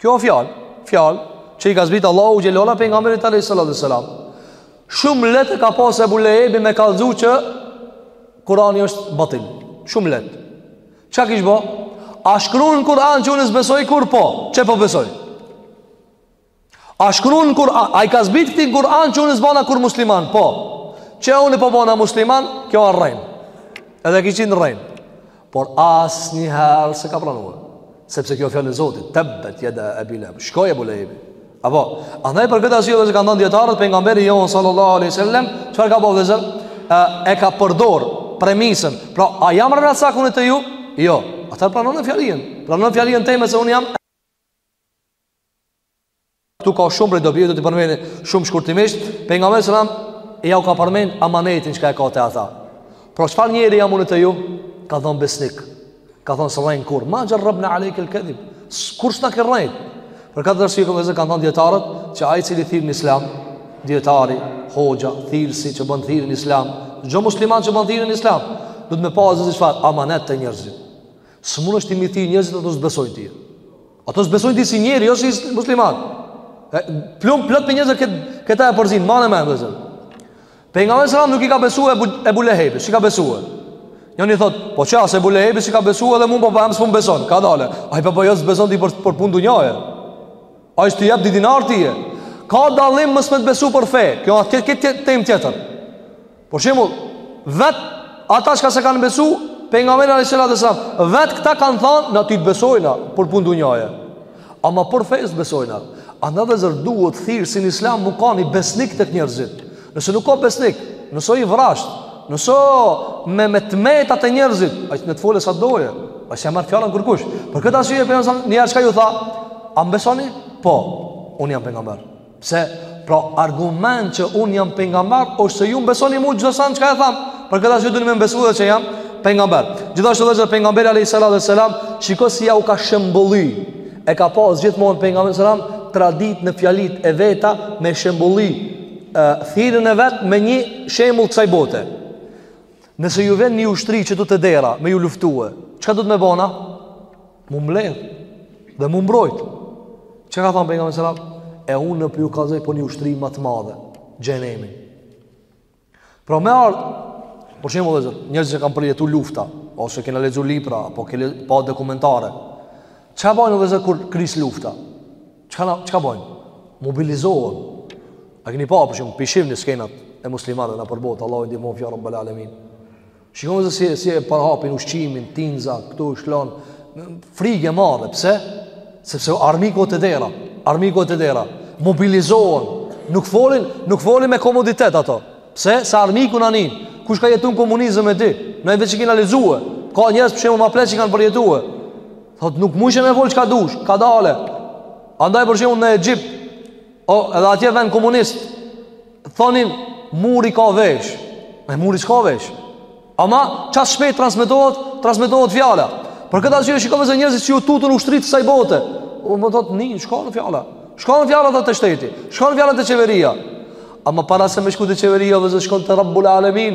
Kjo o fjalë, fjalë që i ka zbrit Allahu xhelala pejgamberit alayhi salatu wasalam. Shumë lehtë ka pas Ebu Lehebi me kallxu që Kurani është batil. Shumë lehtë. Çka kish bo? A shkru n'Kur'an që unë s'besoj kurr? Po. Qe po besoj. A shkru n'Kur'an? A i ka zbrit këtij n'Kur'an që unë s'bana kurr musliman, po. Qe unë po bona musliman, kjo a rren. Edhe kish qit n'rren. por asnjëherë s'e ka pranuar. Sepse kjo fjalë e Zotit, tebbet jeda ebi leheb. Shkoi Ebu Lehebi. Apo, andaj për këtë arsye që kanë thënë dietarët pejgamberi jon sallallahu alaihi wasallam, çfarë ka bo vëllezër? E, e ka përdor premisën. Pra, a jam rrenacak un te ju? Jo. Atëherë pranone fjalën. Pranone fjalën teme se un jam Ktu ka shumë prej dobive, do t'i përmeni shumë shkurtimisht, pejgamberi selam, e ja u ka përmeni amanetin çka e ka te ata. Pra çfarë njeri jam unë te ju? Kanë thonë besnik, kanë thonë s'rren kurr, ma xherrebna alejkel kedhib, kurr s'na ke rrejt? Për këtë arsye edhe kanë thonë dijetarët, që ai i cili thirr në islam, dijetari, hoxha, thirrësi që bën thirrje në islam, çdo musliman që bën thirrje në islam, duhet me pas çfarë, amanet te njerëzit. S'mundesh ti m'i thirr njerëzit e të s'besojnë ty. Ato s't'besojnë ty si njeri, jo si musliman. Plum plot prej njerëzve që këta e përzinë, m'a n'mend thot. Pejgamberi alejhi selam nuk i ka besu Ebu, Ebu Lehebi, s'i ka besu? Njëri thot, po çka se Ebu Lehebi s'i ka besu dhe mu po s'um beson, kadale. Ai po po jo s't'beson ty për për punë dunjaje. Ai s'të jap dy dinar ty. Ka dallim mos me të besu për fe. Kjo është temë tjetër. Për shembull, vet ata që s'e kanë besu, pejgamberin alayhis salatu salam, vet këta kanë thënë na ty të besojna për punë dunjaje. Ama për fe s't'besojna. Andaj vëllezër duhet thirrsi në islam mu kanë besnik tek njerëzit. Nëse nuk o besnik, nëse o i vrazhd, nëse o me të meta te njerëzit, aj le të folë sa të doje. Ai s'ja merr fjalën kërkush. Për këtë arsye pejgamberi një herë çka ju tha, a m'besoni? Po, un jam pejgamber. Pse, pra argument që unë jam pengamber, është se ju më besoni mu çdo send çka e tham, për këtë arsye ju doni me më besu edhe që jam pengamber. Gjithashtu dhe pengamberi alejhis salatu ue selam, shiko si ja u ka shembullu, e ka pas gjithmonë pengamberi selam, tradit në fjalit e veta me shembullu thirrjen e vetë me një shembull kësaj bote. Nëse ju vjen një ushtri që o te dera, me ju luftue, çka duhet me bo na? M'u mbledh dhe m'u mbrojt. Çka ka thënë pejgamberi alejhi selam? E unë po ju kallzoj për një ushtri më të madhe, xhehenemin. Pra me ardh, për shembull, njerëz që kanë përjetuar lufta, ose kena lexu libra apo pa dokumentare. Çka bajnë njerëz kur kris lufta? Çka na çka bajm? Mobilizohen. A keni pa për shembull p'i shihni skenat e muslimanëve nëpër botë Allahu i ndihmoftë ja Rabbel alemin. Shikon se si si e përhapin ushqimin, tinza, këtu është frikë e madhe. Pse? Sepse armiku o te dera, armiku o te dera mobilizohen, nuk folin, nuk folin me komoditet ato. Pse? Se armiku na nin. Kush ka jetu n'komunizëm e di? Na veç që kena lexu. Ka njerëz për shembull ma pleq që kanë përjetuar. Thot nuk mujshe me fol çka dush, kadale. Andaj për shembull në Egjipt, o edhe atje vend komunist, Thonin, muri ka vesh. E muri s'ka vesh. Ama, qaq shpejt transmetohet, transmetohet fjala. Për këtë arsye shiko, vllezër, njerëzit që ju tuten ushtrit të kësaj bote, po thotë, "Nin, shkon fjala. Shkon fjala te shteti. Shkon fjala te qeveria." Ama para se me shku te qeveria, vllezër, shkon te Rabbul Alamin.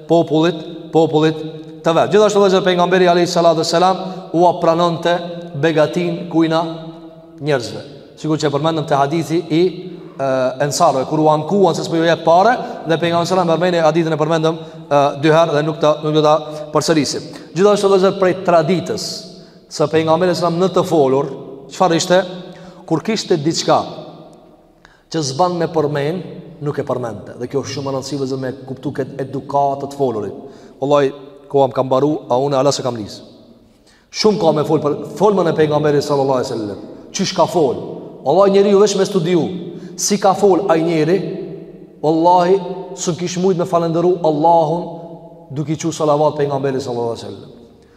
popullit, popullit të vet. Gjithashtu vllezër, pejgamberi a.s. ua pranonte begatinë kujna njerëzve. Sikur që e përmendëm të hadithi i e, ensarëve, kur u ankuan se s'po ju jep pare, dhe pejgamberi a.s. e përme, hadithin e përmendëm e, dy herë dhe nuk do, nuk do ta përsërisim. Gjithashtu vllezër, prej traditës së pejgamberit a.s. në të folur, çfarë ishte, kur kishte diçka, që s'ban me përmen, nuk e përmendte. Dhe kjo është shumë e rëndësishme, vllezër, me kuptu këtë edukatë të folurit. Wallahi, koha m'ka mbaru, a unë hala s'e kam nis. Shumë ka me fol për folmën e pejgamberit sallallahu alajhi wasallam. Qysh ka fol? Wallahi njeriu veç me studiu si ka fol ai njeri? Wallahi, s'un kish mujt me falënderu Allahun duke i çu salavat pejgamberit sallallahu alajhi wasallam.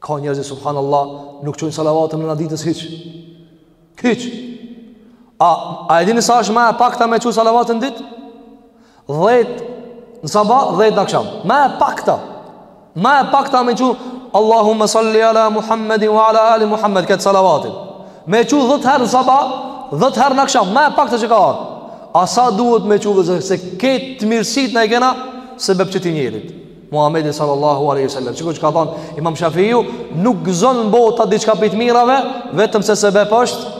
Ka njerëz subhanallahu nuk çojnë salavate mrena ditës hiç. Hiç. A a e dini sa është më e pakta me çu salavate n'ditë? 10 në sabah, 10 në aksham. Më e pakta. Më e pakta me çu Allahumma salli ala Muhammedi wa ala ali Muhammed këtë salavatin. Me çu 10 herë në sabah, 10 herë në aksham, më e pakta që ka ardh. A sa duhet me çu, vllezër, se këto mirësitë na i kena sebep qetij njerit. Muhamedi sallallahu alaihi wasallam. Sikur që ka thon Imam Shafiu, nuk gëzon bota diçka prej t'mirave, vetëm se sebep është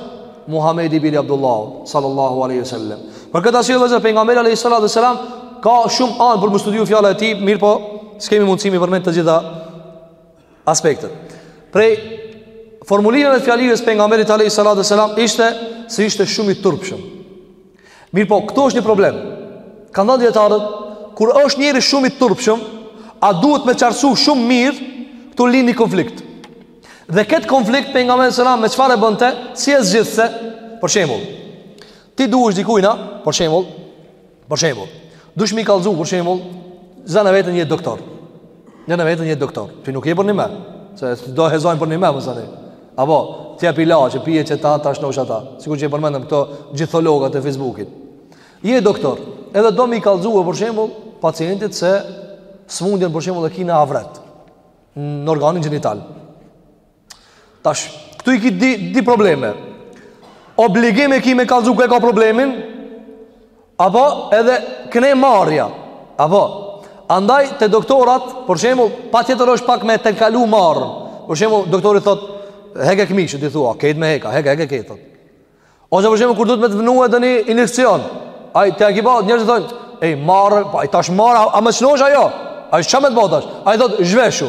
Muhamedi i biri Abdullahut sallallahu alaihi wasallam. Për këtë arsye, vllezër, pejgamberi alaihi salatu wasallam ka shumë anë për m'u studiu fjala e tij, mirëpo, s'kemi mundësi me i përmend të gjitha aspektet. Prej formulimeve të fjalëve të pejgamberit alayhi salatu wasalam ishte se ishte shumë i turpshëm. Mirëpo, këtu është një problem. Kanë thanë dijetarët kur është njeri shumë i turpshëm, a duhet me qartësu shumë mirë, këtu lind një konflikt. Dhe këtë konflikt pejgamberi alayhi salam, çfarë e bënte, si e zgjidhte, për shembull. Ti duhesh dikujna, për shembull, Për shembull, duhesh me i kallzu për shembull, zene veten je doktor. Zene veten je doktor. Ti nuk je përnime. Se do e zojnë përnime masanej. Apo, ti jep ilaçe, pije qeta, ta shnosh ata. Sikur që i përmendëm këto gjithologat e Facebookit. Je doktor, edhe do me i kallzu për shembull pacientit se smundjen për shembull e ki n'avret, në organin gjenital. Tash, këtu i ki di, di probleme. Obligim e ki me kallzu ku e ka problemin, apo edhe këne marrja, apo, andaj te doktorat, për shembull, patjetër është pak me tejkalu marrën, për shembull, doktori thot, heke këmishën, ti thua, kejt me hek a, heke, heke, kejt, thot. Ose për shembull, kur duhet me të vënu ndonjë injekcion, ai të e ki ba, njerëzit thonë, ej marre, po tash marre, a, a më shnosh a jo, ai çka me të ba tash, ai thot, zhveshu,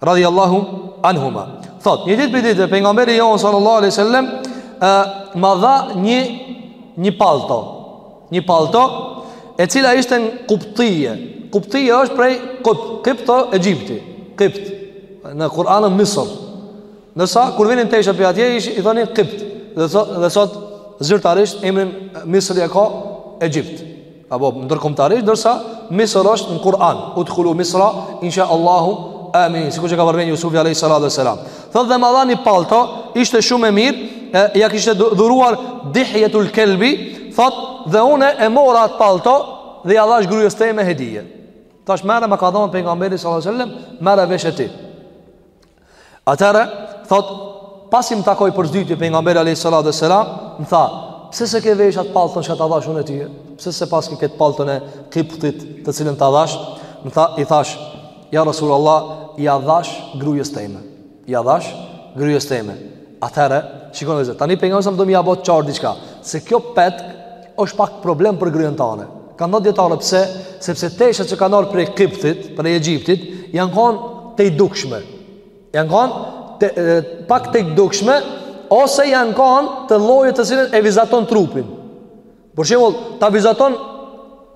Radiallahu anhuma Thot, një ditë prej ditëve, pejgamberi jonë sallallahu alayhi wasallam Ma dha një, një palto Një palto E cila ishte kuptije Kuptije është prej kipt, Kipt o Egjipti Kipt Në Kur'an o Misr Ndërsa, kur vinin tesha prej atje, ishi, i thoni kipt Dhe, dhe sot, zyrtarisht, emrin Misri e ka Egjipt Apo ndërkombëtarisht ndërsa Misr është në Kur'an, udkhulu Misra insha Allahu aminin. Sikur që ka përmen Yusufi alayhi salatu wasalam. Thotë dhe ma dha ni palto ishte shumë e mirë, e, ja kishte dhuruar Dihjetul Kelbi, thotë dhe unë e mora atë palto dhe ja dhash grujës teme hedije. Tash merre ma ka dhënë pejgamberi sallallahu alajhi wasallam, merre veshe ti. Atëherë, thot, pasi më takoi për së dyti pejgamberi alayhi salatu wasalam, më tha, pse s'e ke vesh atë pallton që ta dhash unë ty? Pse s'e paske këtë pallton e kiptit të cilën ta dhash? Më tha, i thash, ja Rasulullah, ja dhash grujës teme. Ja dhash grujës teme. Atëherë, shikoni vllezër tani pejgamberi sallam do me ia bë të qartë diçka. Se kjo petk është pak problem për grujën tane. Kanë thënë dijetarët pse, sepse tesha që kanë ardh prej kiptit, prej Egjiptit, janë kanë tejdukshme. Janë kanë të, pak tejdukshme, ose janë kanë të llojit të cilën e vizaton trupin. Për shembull ta vizaton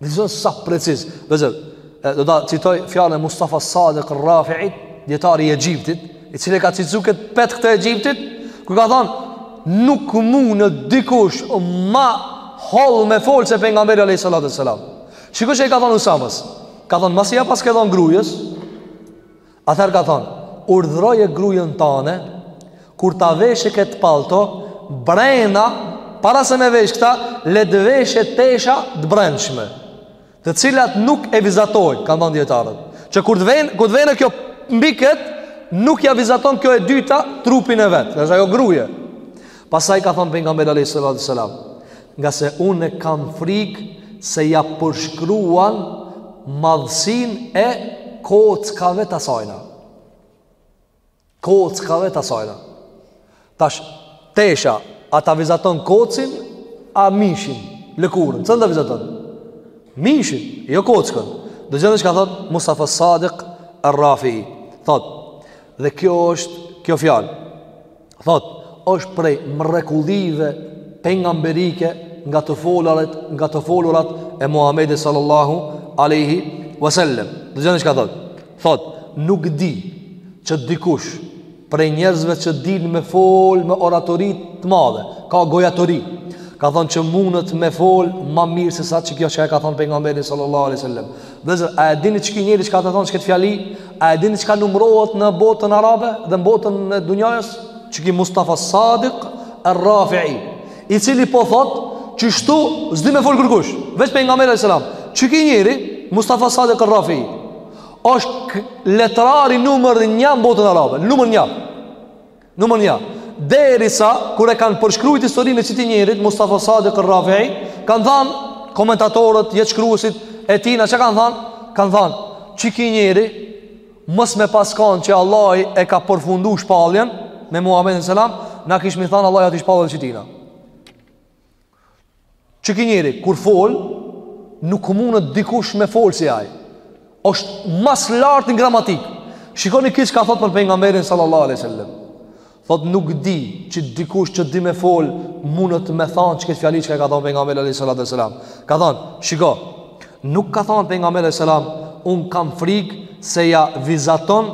Dizon sa preciz. Vllezër, do ta citoj fjalën e Mustafa Sadiq Rafi'i, dijetari i Egjiptit, i cili ka cituar këtë petk të Egjiptit, kur ka thënë nuk munet dikush ma hollë me fol se pejgamberi alayhi salatu sallam. Shiko çka i ka thënë Usamës. Ka thënë masi ia paske dhon grujës. Atëherë ka thënë, urdhëroje grujën tane, kur ta veshë këtë palto, brenda, para se me veshë këta, le të veshë tesha të brendshme, të cilat nuk e vizatojnë, kanë thënë dijetarët. Që kur të venë, kur të venë kjo mbi këtë, nuk ja vizaton kjo e dyta trupin e vet, dhe është ajo gruje. Pastaj ka thënë pejgamberi alayhi salatu wasalam, Ngase unë kam frikë se ja përshkruan madhësinë e kockave të asajna. Kockave të asajna. Tash, tesha, a ta vizaton kocin, a mishin, lëkurën. Cilën ta vizaton? Mishin, jo kockën. Dëgjoni çka thot, Mustafa Sadiq Ar-Rafi'i. Thot, dhe kjo është, kjo fjalë, Thot, është prej mrekullive pejgamberike nga të folurat, nga të folurat e Muhamedit sallallahu alaihi wasallam. Dëgjoni çka thot. Thot, nuk di që dikush prej njerëzve që din me fol me oratori të madhe, ka gojatori. Ka thon që mundët me fol ma mirë sesa qikjo çka e ka thon pejgamberi sallallahu alaihi wasallam. Dhe a e dini qiky njeri që ka thon qikët fjali? A e dini çka numërohet në botën arabe dhe në botën e dunjasë? Qiky Mustafa Sadiq Ar-Rafi'i, i cili po thot, qështu s'di me fol kërkush, veç pejgamberi alejhi selam. Qiky njeri Mustafa Sadiq Ar-Rafi'i është letrari numër 1 në botën arabe, numër 1. Numër një, derisa, kur e kanë përshkrujt historinë e qiti njerit, Mustafa Sadiq Ar-Rafi'i, kanë thanë komentatorët, jetëshkruesit e tina, çka kanë thanë? Kanë thanë, qiky njeri, mos me pas kanë që Allahu e ka përfundu shpalljen, me Muhammedin alejhi selam, na kishim thanë Allahu a t'i shpall qitina. Qiky njeri, kur fol, nuk mundët dikush me fol si aj. është ma s'larti në gramatikë. Shikoni ky çka thot për pejgamberin sallallahu alaihi wasallam. Thot nuk di që dikush që di me fol mundët me thon qikët fjali çka ka thon pejgamberi alaihi salatu wasallam. Ka thon, shiko, Nuk ka thanë pejgamberi alejhi selam, un kam frikë se ja vizaton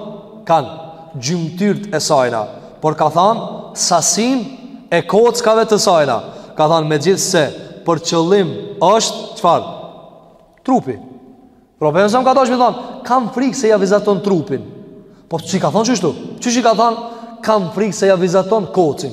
kan gjymtyrt e sajna, por ka thanë sasin e kockave të sajna. Ka thanë megjithse për qëllim është çfarë? Trupi. Pra pejgamberi selam ka dasht me thon, kam frikë se ja vizaton trupin. Po s'i ka thon qështu. Qysh i ka thon? Kam frikë se ja vizaton kocin.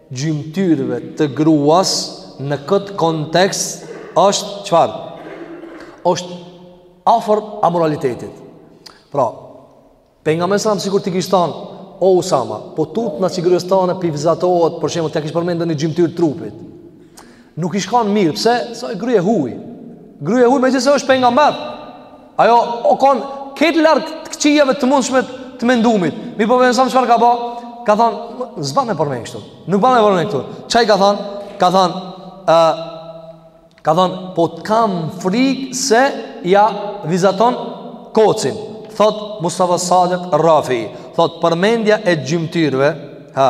gjymtyrëve të gruas në këtë kontekst është çfarë? Është afër amoralitetit. Pra, pejgamberi alejhi selam sikur t'i kish thanë, o Usama, po tutna që grues tane po i vizatohet, për shembull t'ja kish përmendë një gjymtyrë trupit. Nuk i shkon mirë, pse? Se a gru e huj. Gru e huj megjithëse është pejgamber. Ajo o kon krejt larg të këqijave të mundshme të mendumit. Mirëpo pejgamberi selam çfarë ka bo? Ka thonë, s'ban me përmen kështu. Nuk ban me përmen kështu. Çka i ka thonë? Ka thonë, uh, ka thonë, po të kam frikë se ja vizaton kocin. Thotë Mustafa Sadiq Rafi. Thotë, përmendja e gjymtyrve, ha,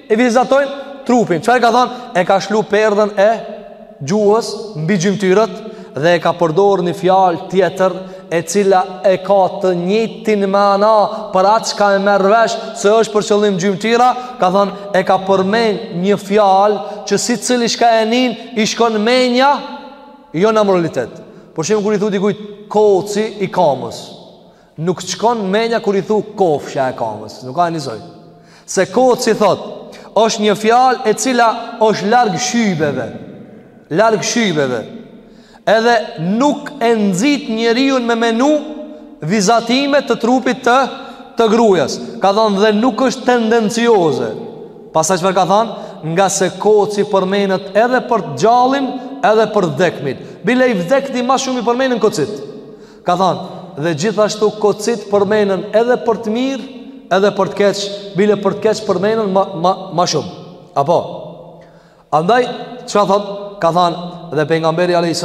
e vizatojnë trupin. Çfarë ka thënë? E ka shlu perdhën e gjuhës mbi gjymtyrët dhe e ka përdorur një fjalë tjetër e cila e ka të njëjtin mëna për atë çka e merr vesh se është për qëllim gjymtyra, ka thënë e ka përmend një fjalë që secili çka e nin i shkon menja jo në amoralitet. Për shembull kur i thu dikujt koci i kamës. Nuk t'shkon menja kur i thu kofsha e kamës, nuk analizoj. Se koci thot, është një fjalë e cila është larg shybeve. Larg shybeve. Edhe nuk e nxit njeriun me menu vizatime të trupit të të gruas. Ka thënë dhe nuk është tendencioze. Pastaj çfarë ka thënë? Nga se koci përmendet edhe për të gjallin, edhe për të vdekmin. Bile i vdekti më shumë i përmendën kocit. Ka thënë, dhe gjithashtu kocit përmenen edhe për të mirë, edhe për të keq, bile për të keq përmenen ma, ma, ma shumë. Apo? Andaj, çka thotë? Ka thënë, dhe pengamberi a.s.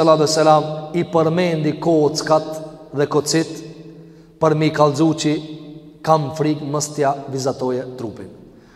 i përmendi kockat dhe kocit për mi kallzu që kam frikë mos t'ia vizatoje trupin.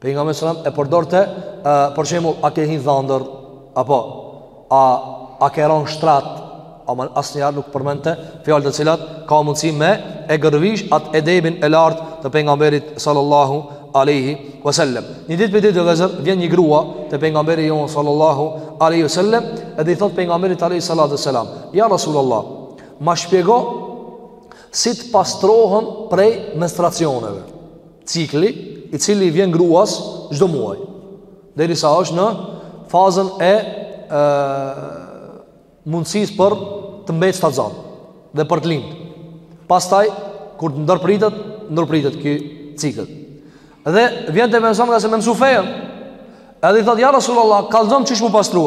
Pejgamberi sallallahu alajhi wasallam e përdorte për shembull a ke hin dhëndër apo a a ke ron shtrat ama asnjëherë nuk përmendte fjalë të cilat ka mundësi me e gërvish atë edebin e lartë të pejgamberit sallallahu alaihi wasallam. Një ditë prej ditëve vllezër vjen një grua te pejgamberi jon sallallahu alaihi wasallam dhe i thot pejgamberit alaihi salatu wasalam, "Ja Rasulullah, ma shpjego si të pastrohem prej menstruacioneve." cikli i cili vjen gruas çdo muaj derisa është në fazën e ë mundësisë për të mbetë shtatzan dhe për të lindë. Pastaj kur të ndërpritet, ndërpritet ky cikël. Dhe vjen te pejgamberi a.s. nga se me mësu fenë. Edhe i thot ja Rasulullah, kallzom qysh m'u pastru.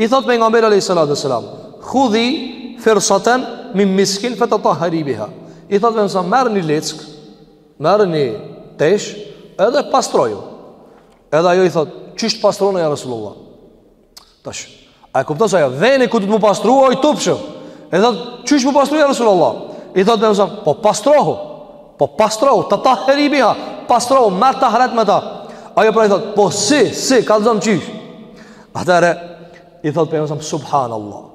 I thot pejgamberi alayhi salatu sallam, "Khudhi firsatan min miskin fatatahari biha." I thot pejgamberi a.s. merr një leckë Merr ni tesh edhe pastroju. Edhe ajo i thot, qysh pastrona ja Resulullah. Tash, a e kupton se ajo veni ku do të m'u pastru i tupshë. Edhe thot, qysh m'u pastru ja Resulullah. I thot pejgamberi a.s., po pastrohu. Po pastrohu, tetahheri biha. Pastrohu, merr tahret me ta. Ajo pra i thot, po si, si, kallzom qysh. Atëhere i thot pejgamberi a.s. subhanallah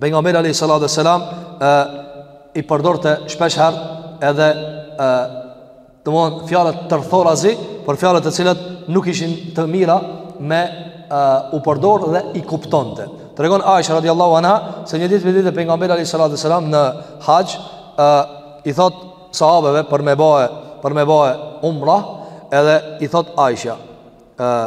Pejgamberi alayhi salatu wasalam i përdorte shpesh herë edhe ë domethënë fjalët tërthorazi, për fjalët të cilat nuk ishin të mira me uh, u përdor dhe i kuptonte. Tregon Aisha radhiyallahu anha se një ditë prej dite pejgamberi alayhi salatu wasalam në haxh uh, i thot sahabeve për me ba e, për me ba e umra, edhe i thot Aisha, uh,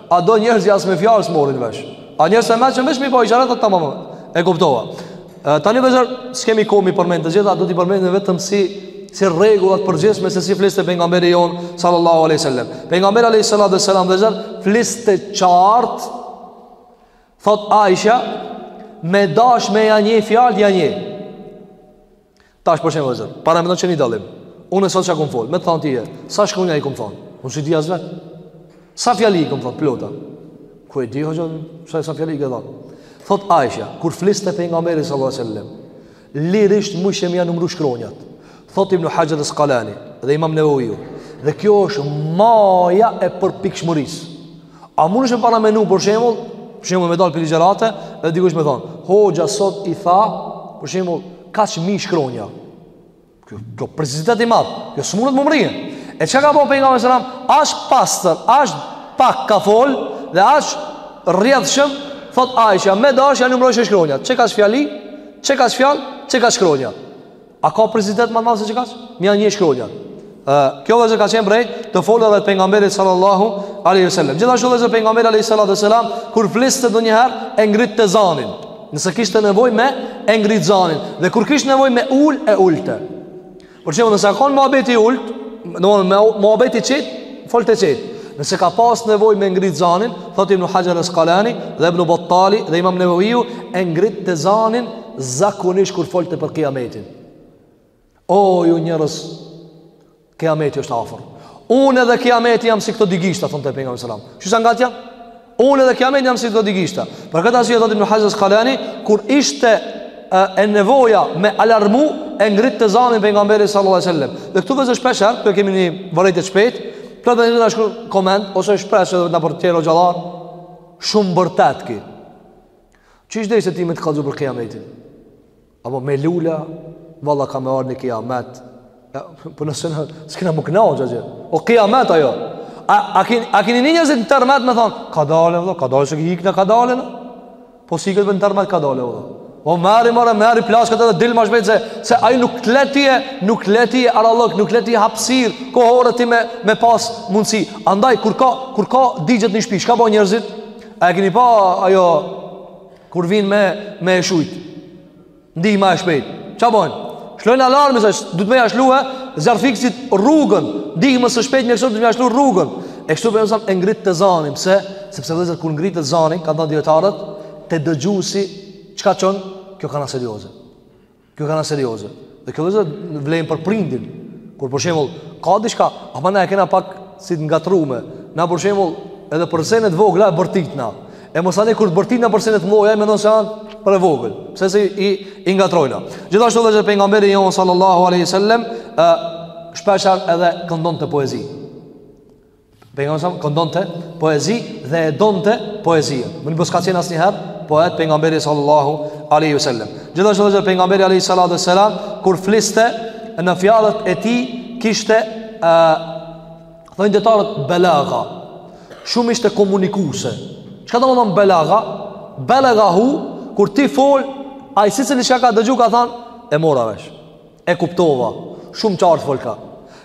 A do njerëz as me fjalë s'morrin vesh. A njerëz se merrshin vesh me bo isharet tamam. E kuptova. Tani vllezër s'kemi kohë me i përmend të gjitha, do t'i përmendim vetëm si si rregulla të përgjithshme se si fliste pejgamberi jon sallallahu alaihi wasallam. Pejgamberi alaihi salatu wasallam vllezër fliste qart thot Aisha me dash me ja nje fjalët ja nje. Tash për shembull vllezër, paramendoni çe ni dallim. Unë sot sa kom fol, me t'thon ti, sa shkronja i kom thon. Unë s'i di as vet. Sa fjali kom thon plot a. Ku e di hoxha, sa sa fjali ke thon. Thot Aisha, kur fliste pejgamberi sallallahu alajhi wasallam, lirisht mujshe me ja numru shkronjat. Thot Ibn Hajar al-Asqalani dhe Imam Nawawi. Dhe kjo është maja e përpikshmërisë. A munesh me paramenu për shembull Për shembull me dalë për ligjerate Dhe dikush me thonë Hoxha sot i tha Për shembull Kaq mijë shkronja Kjo, kjo precizitet i madhë Kjo s'munet m'u mrri E çka ka bo pejgamberi salam Aq pastër Aq pak ka fol Dhe aq rrjedhshëm Thot Aisha Me dash ja numrojshe shkronja Qe kaq fjali Qe kaq fjal Qe kaq shkronja A ka precizitet ma nalt se qekaq? Me ja nje shkronjat. Kjo vllezër ka qenë prej të folurve të pejgamberit sallallahu aleyhi sallam. Gjithashtu vllezër pejgamberi aleyhi sallallahu aleyhi sallam, kur fliste ndonjëherë, e ngritte zanin. Nëse kishte nevoj me e ngrit zanin. Dhe kur kishte nevoj me ul, e ulte. Për shembull nëse ka kon muhabeti ult, muhabeti qet, folte qet. Nëse ka pas nevoj me ngrit zanin, thot ibnu haxher askalani, dhe ibnu battali, dhe imam neveviu, e ngritte zanin, zakonisht kur folte për kiametin. O ju njerëz, kiameti është afër. Unë edhe kiameti jam si këto dy gishta, thonte pejgamberi salam. Qysh ngat a? Unë edhe kiameti jam si këto dy gishta. Për këtë arsye, thot ibn haxher askalani, kur ishte e, e nevoja me alarmu, e ngritte zanin pejgamberi sallallahu alai sallam. Dhe këtu vllezër shpeshherë, e kemi një vërejtje shpesh, dikush na shkrun koment, ose shpeshherë edhe nëpër tjerë hoxhallarë, shumë bërtet ki. Qysh dëshiron ti me të kallzu për kiametin? Apo me lula, valla ka me ardh një kiamet, po nëse në, s'kina më këna o që që, o kiamet ajo, a, a, kin, a kini një njerëzit në tërmet me thonë, kadale, vlla, kadale, se ki ikna, kadale, në? po si këtë për në tërmet, kadale, vlla. o merri, more, merri plaçkat edhe dil ma shpejt, se, se ajo nuk le ty, nuk le ty arallëk, nuk le ty hapsirë kohore ti me, me pas mundësi, andaj, kur ka, kur digjet një shpi, çka bojn njerëzit, A e keni pa ajo kur vin me, me e shujt. Ndihma e shpejt. Ça bojnë? Lshojnë alarmin se duhet me ja lshue zjarrfiksit rrugën, ndihmës së shpejtë njerëzit duhet me ja lshu rrugën. E kështu pejgamberi e ngritte zanin, pse? Sepse vllezër kur ngritet zani, kanë thanë dietarët, te dëgjuesi çka çon, kjo koka serioze. Kjo koka serioze. Dhe kjo vllezër vlen për prindin. Kur për shembull ka diçka, apo na e kena pak si të ngatrrume. Na për shembull edhe për senet e vogla e bërtitna. E masanej kur bërtitna për senet e mdhaja, mendon se janë për t'vogël. Pse, se i i ngatrrojna. Gjithashtu edhe pejgamberi jon sallallahu alaihi wasallam shpeshherë edhe këndonte poezi. Pejgamberi sa këndonte poezi dhe e donte poezinë. Mirëpo s'ka qenë asnjëherë poet pejgamberi sallallahu alaihi wasallam. Gjithashtu edhe pejgamberi alaihi salatu wasalam kur fliste në fjalët e tij kishte ë, thonë dijetarët belaga. Shumë ishte komunikuese. Çka domethanë belaga? Belagahu kur ti fol ai sicili çka ka dëgju ka thënë e mora vesh. E kuptova. Shumë qartë folka.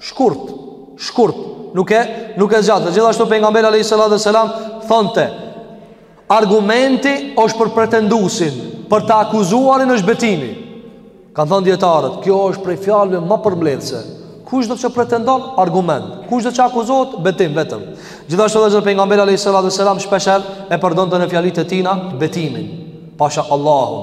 Shkurt, shkurt, nuk e nuk e zgjate. Gjithashtu pejgamberi alayhi salatu selam thonte argumenti është për pretenduesin, për të akuzuarin është betimi. Kan thon dijetarët, kjo është prej fjalëve më përmbledhëse. Kushdo që pretendon argument, kushdo që akuzohet betim vetëm. Gjithashtu vllezër pejgamberi alayhi salatu selam shpeshherë e përdorte në fjalitë e tina betimin. Pasha Allahun.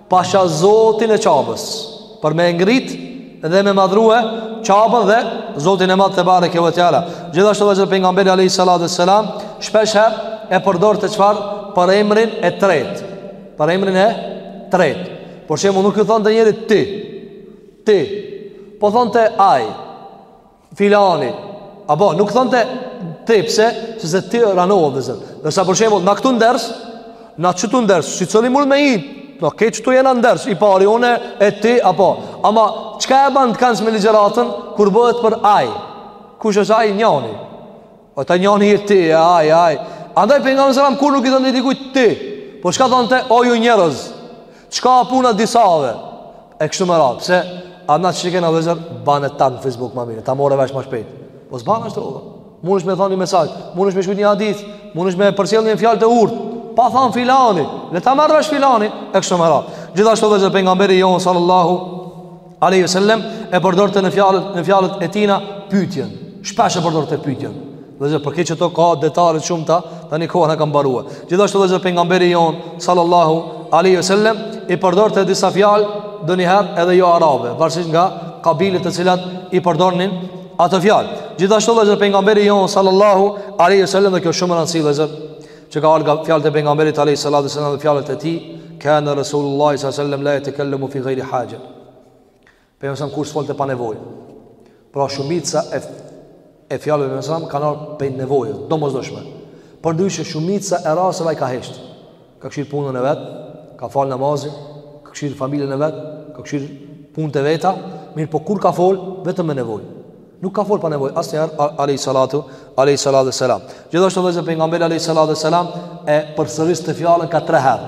Pasha Zotin e Qabës, për me ngrit dhe me madhrue Qabën dhe Zotin e Madh tebareke ve teala. Gjithashtu vllezër pejgamberi alayhi salatu wassalam, shpeshherë e përdorte çfarë, përemrin e tretë. Përemrin e tretë. Për shembull nuk i thonte njërit ti. Ti. Po thonte ai. filani apo nuk thonte ti pse se se ti randon vllezër ndërsa për shembull na këtu nders na qitu nders secili mund me i do ke qitu jena nders i pari unë e ti apo ama çka e ban t'kandshme ligjëratën kur bëhet për ai kush është ai njëri o ta njëri e ti ai ai andaj pejgamberi sallam kur nuk i thonte dikujt ti po çka thonte o ju njerëz çka puna disave E kështu me radhë, pse adet që kena vllezër bane tag në Facebook ma mirë, ta marrë vesh ma shpejt. Po s'ban ashtu. Mundesh me than ni mesazh, mundesh me shkruaj një hadith, mundesh me përcjell një fjalë të urtë, pa thon filani, le ta marrë vesh filani e kështu me radhë. Gjithashtu vllezër pejgamberi jon sallallahu alaihi wasallam e përdorte në fjalët në fjalët e tina pyetjen. Shpesh e përdorte pyetjen. Vëllezër për këto ka detaje shumë ta tani kohën e kam mbaru Gjithashtu vëllezër pejgamberi jonë Sallallahu aleyhi ve sellem I përdorte disa fjalë ndonjëherë edhe jo arabe Varësisht nga kabilet të cilat e përdornin atë fjalë Gjithashtu vëllezër pejgamberi jonë Sallallahu aleyhi ve sellem Dhe kjo shumë rëndësi vëllezër Që ka alga fjalët e pejgamberit aleyhi sallatu sallam Dhe fjalët e tij Kane Resulullah sallam La jetekellemu fi gajri haxhe Pejgamberi sa kur s'folte pa nevojë. Pra shumica e e fjalëve të Mesam kanë ardh prej nevojës domosdoshme. Por ndryshe shumica e rasteve ai ka hesht. Ka kshyr punën e vet, ka fal namazin, ka kshyr familjen e vet, ka kshyr punët e veta, mirëpo kur ka fol vetëm me nevojë. Nuk ka fol pa nevojë asnjëherë alejhi salatu alejhi salatu ues selam. Gjithashtu vëllezër pejgamberi alejhi salatu ues selam e përsëriste fjalën ka tre herë.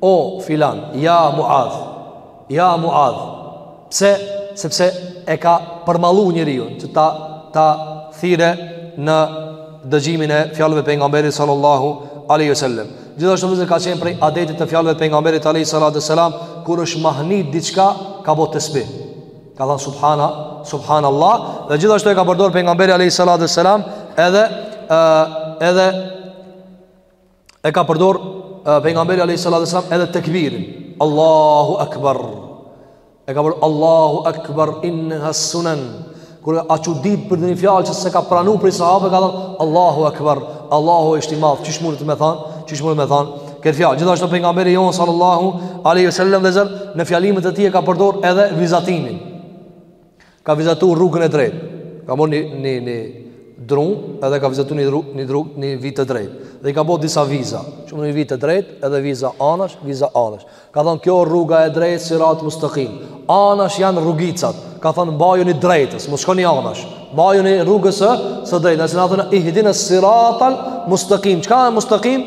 O filan, ja Muadh, ja Muadh. Pse? Sepse e ka përmallu njeriun që ta ta thire në dëgjimin e fjalëve të pejgamberit sallallahu alaihi wasallam. Gjithashtu vëllezër ka qenë prej adetit të fjalëve të pejgamberit alaihi salatu wasalam kur është mahnit diçka ka bë tesbih. Ka thënë subhana, subhanallah dhe gjithashtu e ka përdor pejgamberi alaihi salatu wasalam edhe edhe e ka përdor pejgamberi alayhi salatu wasallam edhe tekbirin Allahu akbar e ka përdor Allahu akbar innaha sunan kur a çudit për ndonjë fjalë që s'e ka pranu prej sahabëve ka thanë Allahu akbar Allahu është i madh qysh mundet me thanë qysh mundet me thanë këtë fjalë gjithashtu pejgamberi jonë sallallahu alaihi wasallam vëllezër në fjalimet e tij e ka përdor edhe vizatimin Ka vizatu rrugën e drejtë. Ka marrë një një një dru, edhe ka vizatu një dru, një, një vijë të drejtë. Dhe i ka bo disa viza. Shumë një vijë të drejtë, edhe viza anash, viza anash. Ka thonë kjo rruga e drejtë sirat mustaqim. Anash janë rrugicat. Ka thonë mbajuni drejtës, mos shkoni anash. Mbajuni rrugës së drejtë. A s'e na thonë ihdina siratal mustaqim. Çka është mustaqim?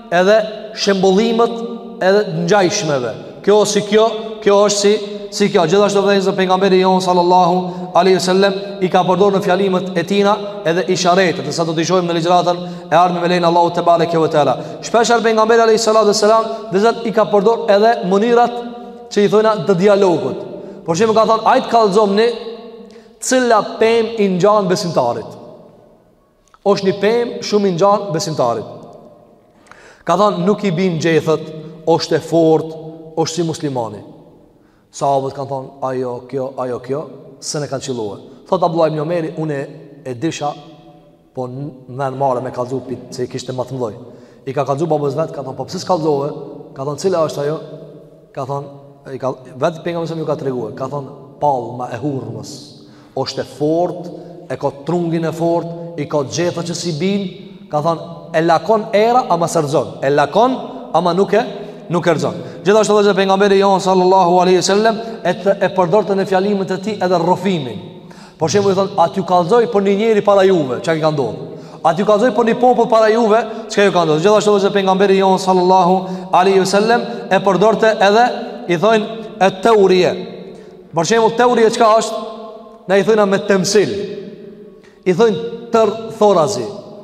edhe shembullimet edhe ngjajshmeve. Kjo si kjo, kjo është si si kjo. Gjithashtu vëllezër pejgamberi jonë sallallahu alaihi wasallam i ka përdor në fjalimet e tina edhe isharetet, sa do t'i shohim në ligjratën e ardhme me lejen e Allahut tebareke ve teala. Shpeshherë pejgamberi alaihi salatu wasalam vëllezër i ka përdor edhe mënyrat që i thojna të dialogut. Për shembull ka thonë hajt kallzomni cila pem i ngjan besimtarit. është një pemë shumë i ngjan besimtarit. Ka thonë nuk i bin gjethët, është e fortë, është si muslimani. Sahabët kanë thonë ajo kjo, ajo kjo, s'e kanë qillu. Thotë Abdullah ibn Omeri, unë e disha po m'erdh marre me kallzu se kishte ma të mëdhoj. I ka kallzu babës vet, ka thonë po pse s'kallzove? Ka thonë cila është ajo? Ka thonë vetë pejgamberi ju ka treguar, ka thonë palma e hurmës. Është e fortë, e ka trungin e fortë, i ka gjetha që s'i bin, ka thonë e lakon era ama s'e rrzon. E lakon ama nuk, nuk e rrzon. Gjithashtu edhe pejgamberi jon sallallahu alaihi wasallam e e përdorte në fjalimet e tij edhe rrofimin. Për shembull i thon, a t'ju kallxoj për një njeri para juve, çka i ka ndodhur? A t'ju kallxoj për një popull para juve, çka ju ka ndodhur? Gjithashtu edhe pejgamberi jon sallallahu alaihi wasallam e përdorte edhe i thon et-teurie. Për shembull teurie çka është? Na i thona me temsil. I thon tërthorazi.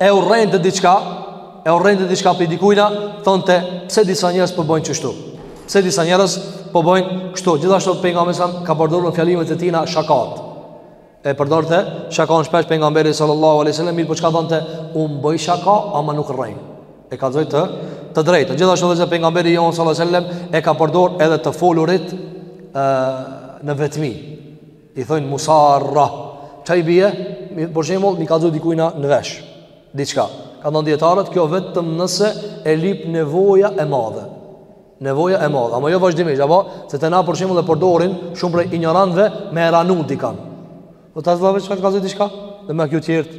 e urrente diçka, e urrente diçka prej dikujna, thonte pse disa njerëz po bojnë kështu. Pse disa njerëz po bojnë kështu. Gjithashtu pejgamberi sallem ka përdor në fjalimet e tina shakat. E përdorte shakan shpesh pejgamberi sallallahu alai sallam, mirëpo çka thonte unë boj shaka, ama nuk rrej. E kallzoj të drejtën. Gjithashtu edhe pejgamberi jonë sallallahu alai sallam, e ka përdor edhe të folurit e, në vetmi. I thojnë musarra. Çka i bie, për shembull, me i kallzu dikujna në vesh. Diçka. Kanë thanë dijetarët, kjo vetëm nëse e lyp nevoja e madhe. Nevoja e madhe, ama jo vazhdimisht, apo se te na për shembull e përdorin shumë prej injorantëve me randu dikan. Po ta zgjavë kallzoi diçka, dhe me akuzu tjert.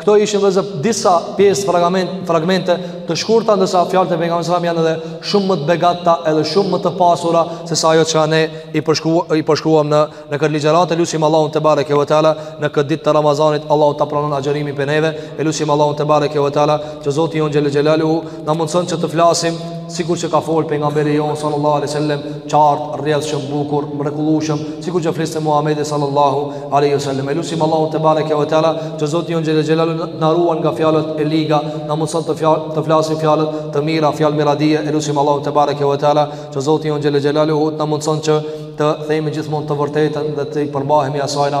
Këto ishin veç disa pjesë fragment, fragmente të shkurta ndërsa fjalët e pejgamberit sallallahu janë edhe shumë më të begata edhe shumë më të pasura se sa ajo që ne i përshkruam i përshkruam në në këtë ligjëratë e lusim Allahun te bareke ve teala në këtë ditë të Ramazanit Allahu t'na pranon agjërimin prej neve e lusim Allahun te bareke ve teala që Zoti jonë xhele xhelaluhu Na mundson që të flasim sikur që ka fol pejgamberi jon sallallahu alaihi wasallam, qartë, rrjedhshëm, bukur, mrekullueshëm, sikur që fliste Muhamedi sallallahu alaihi wasallam. E lusim Allahu te bareke ve teala, që Zoti jon xhele xhelaluhu na ruan nga fjalët e liga, na mundson të fjalë të flasim fjalë të mira, fjalë miradije. E lusim Allahu te bareke ve teala, që Zoti jon xhele xhelaluhu na mundson që të themi gjithmonë të vërtetën dhe t'i përmbahemi asajna.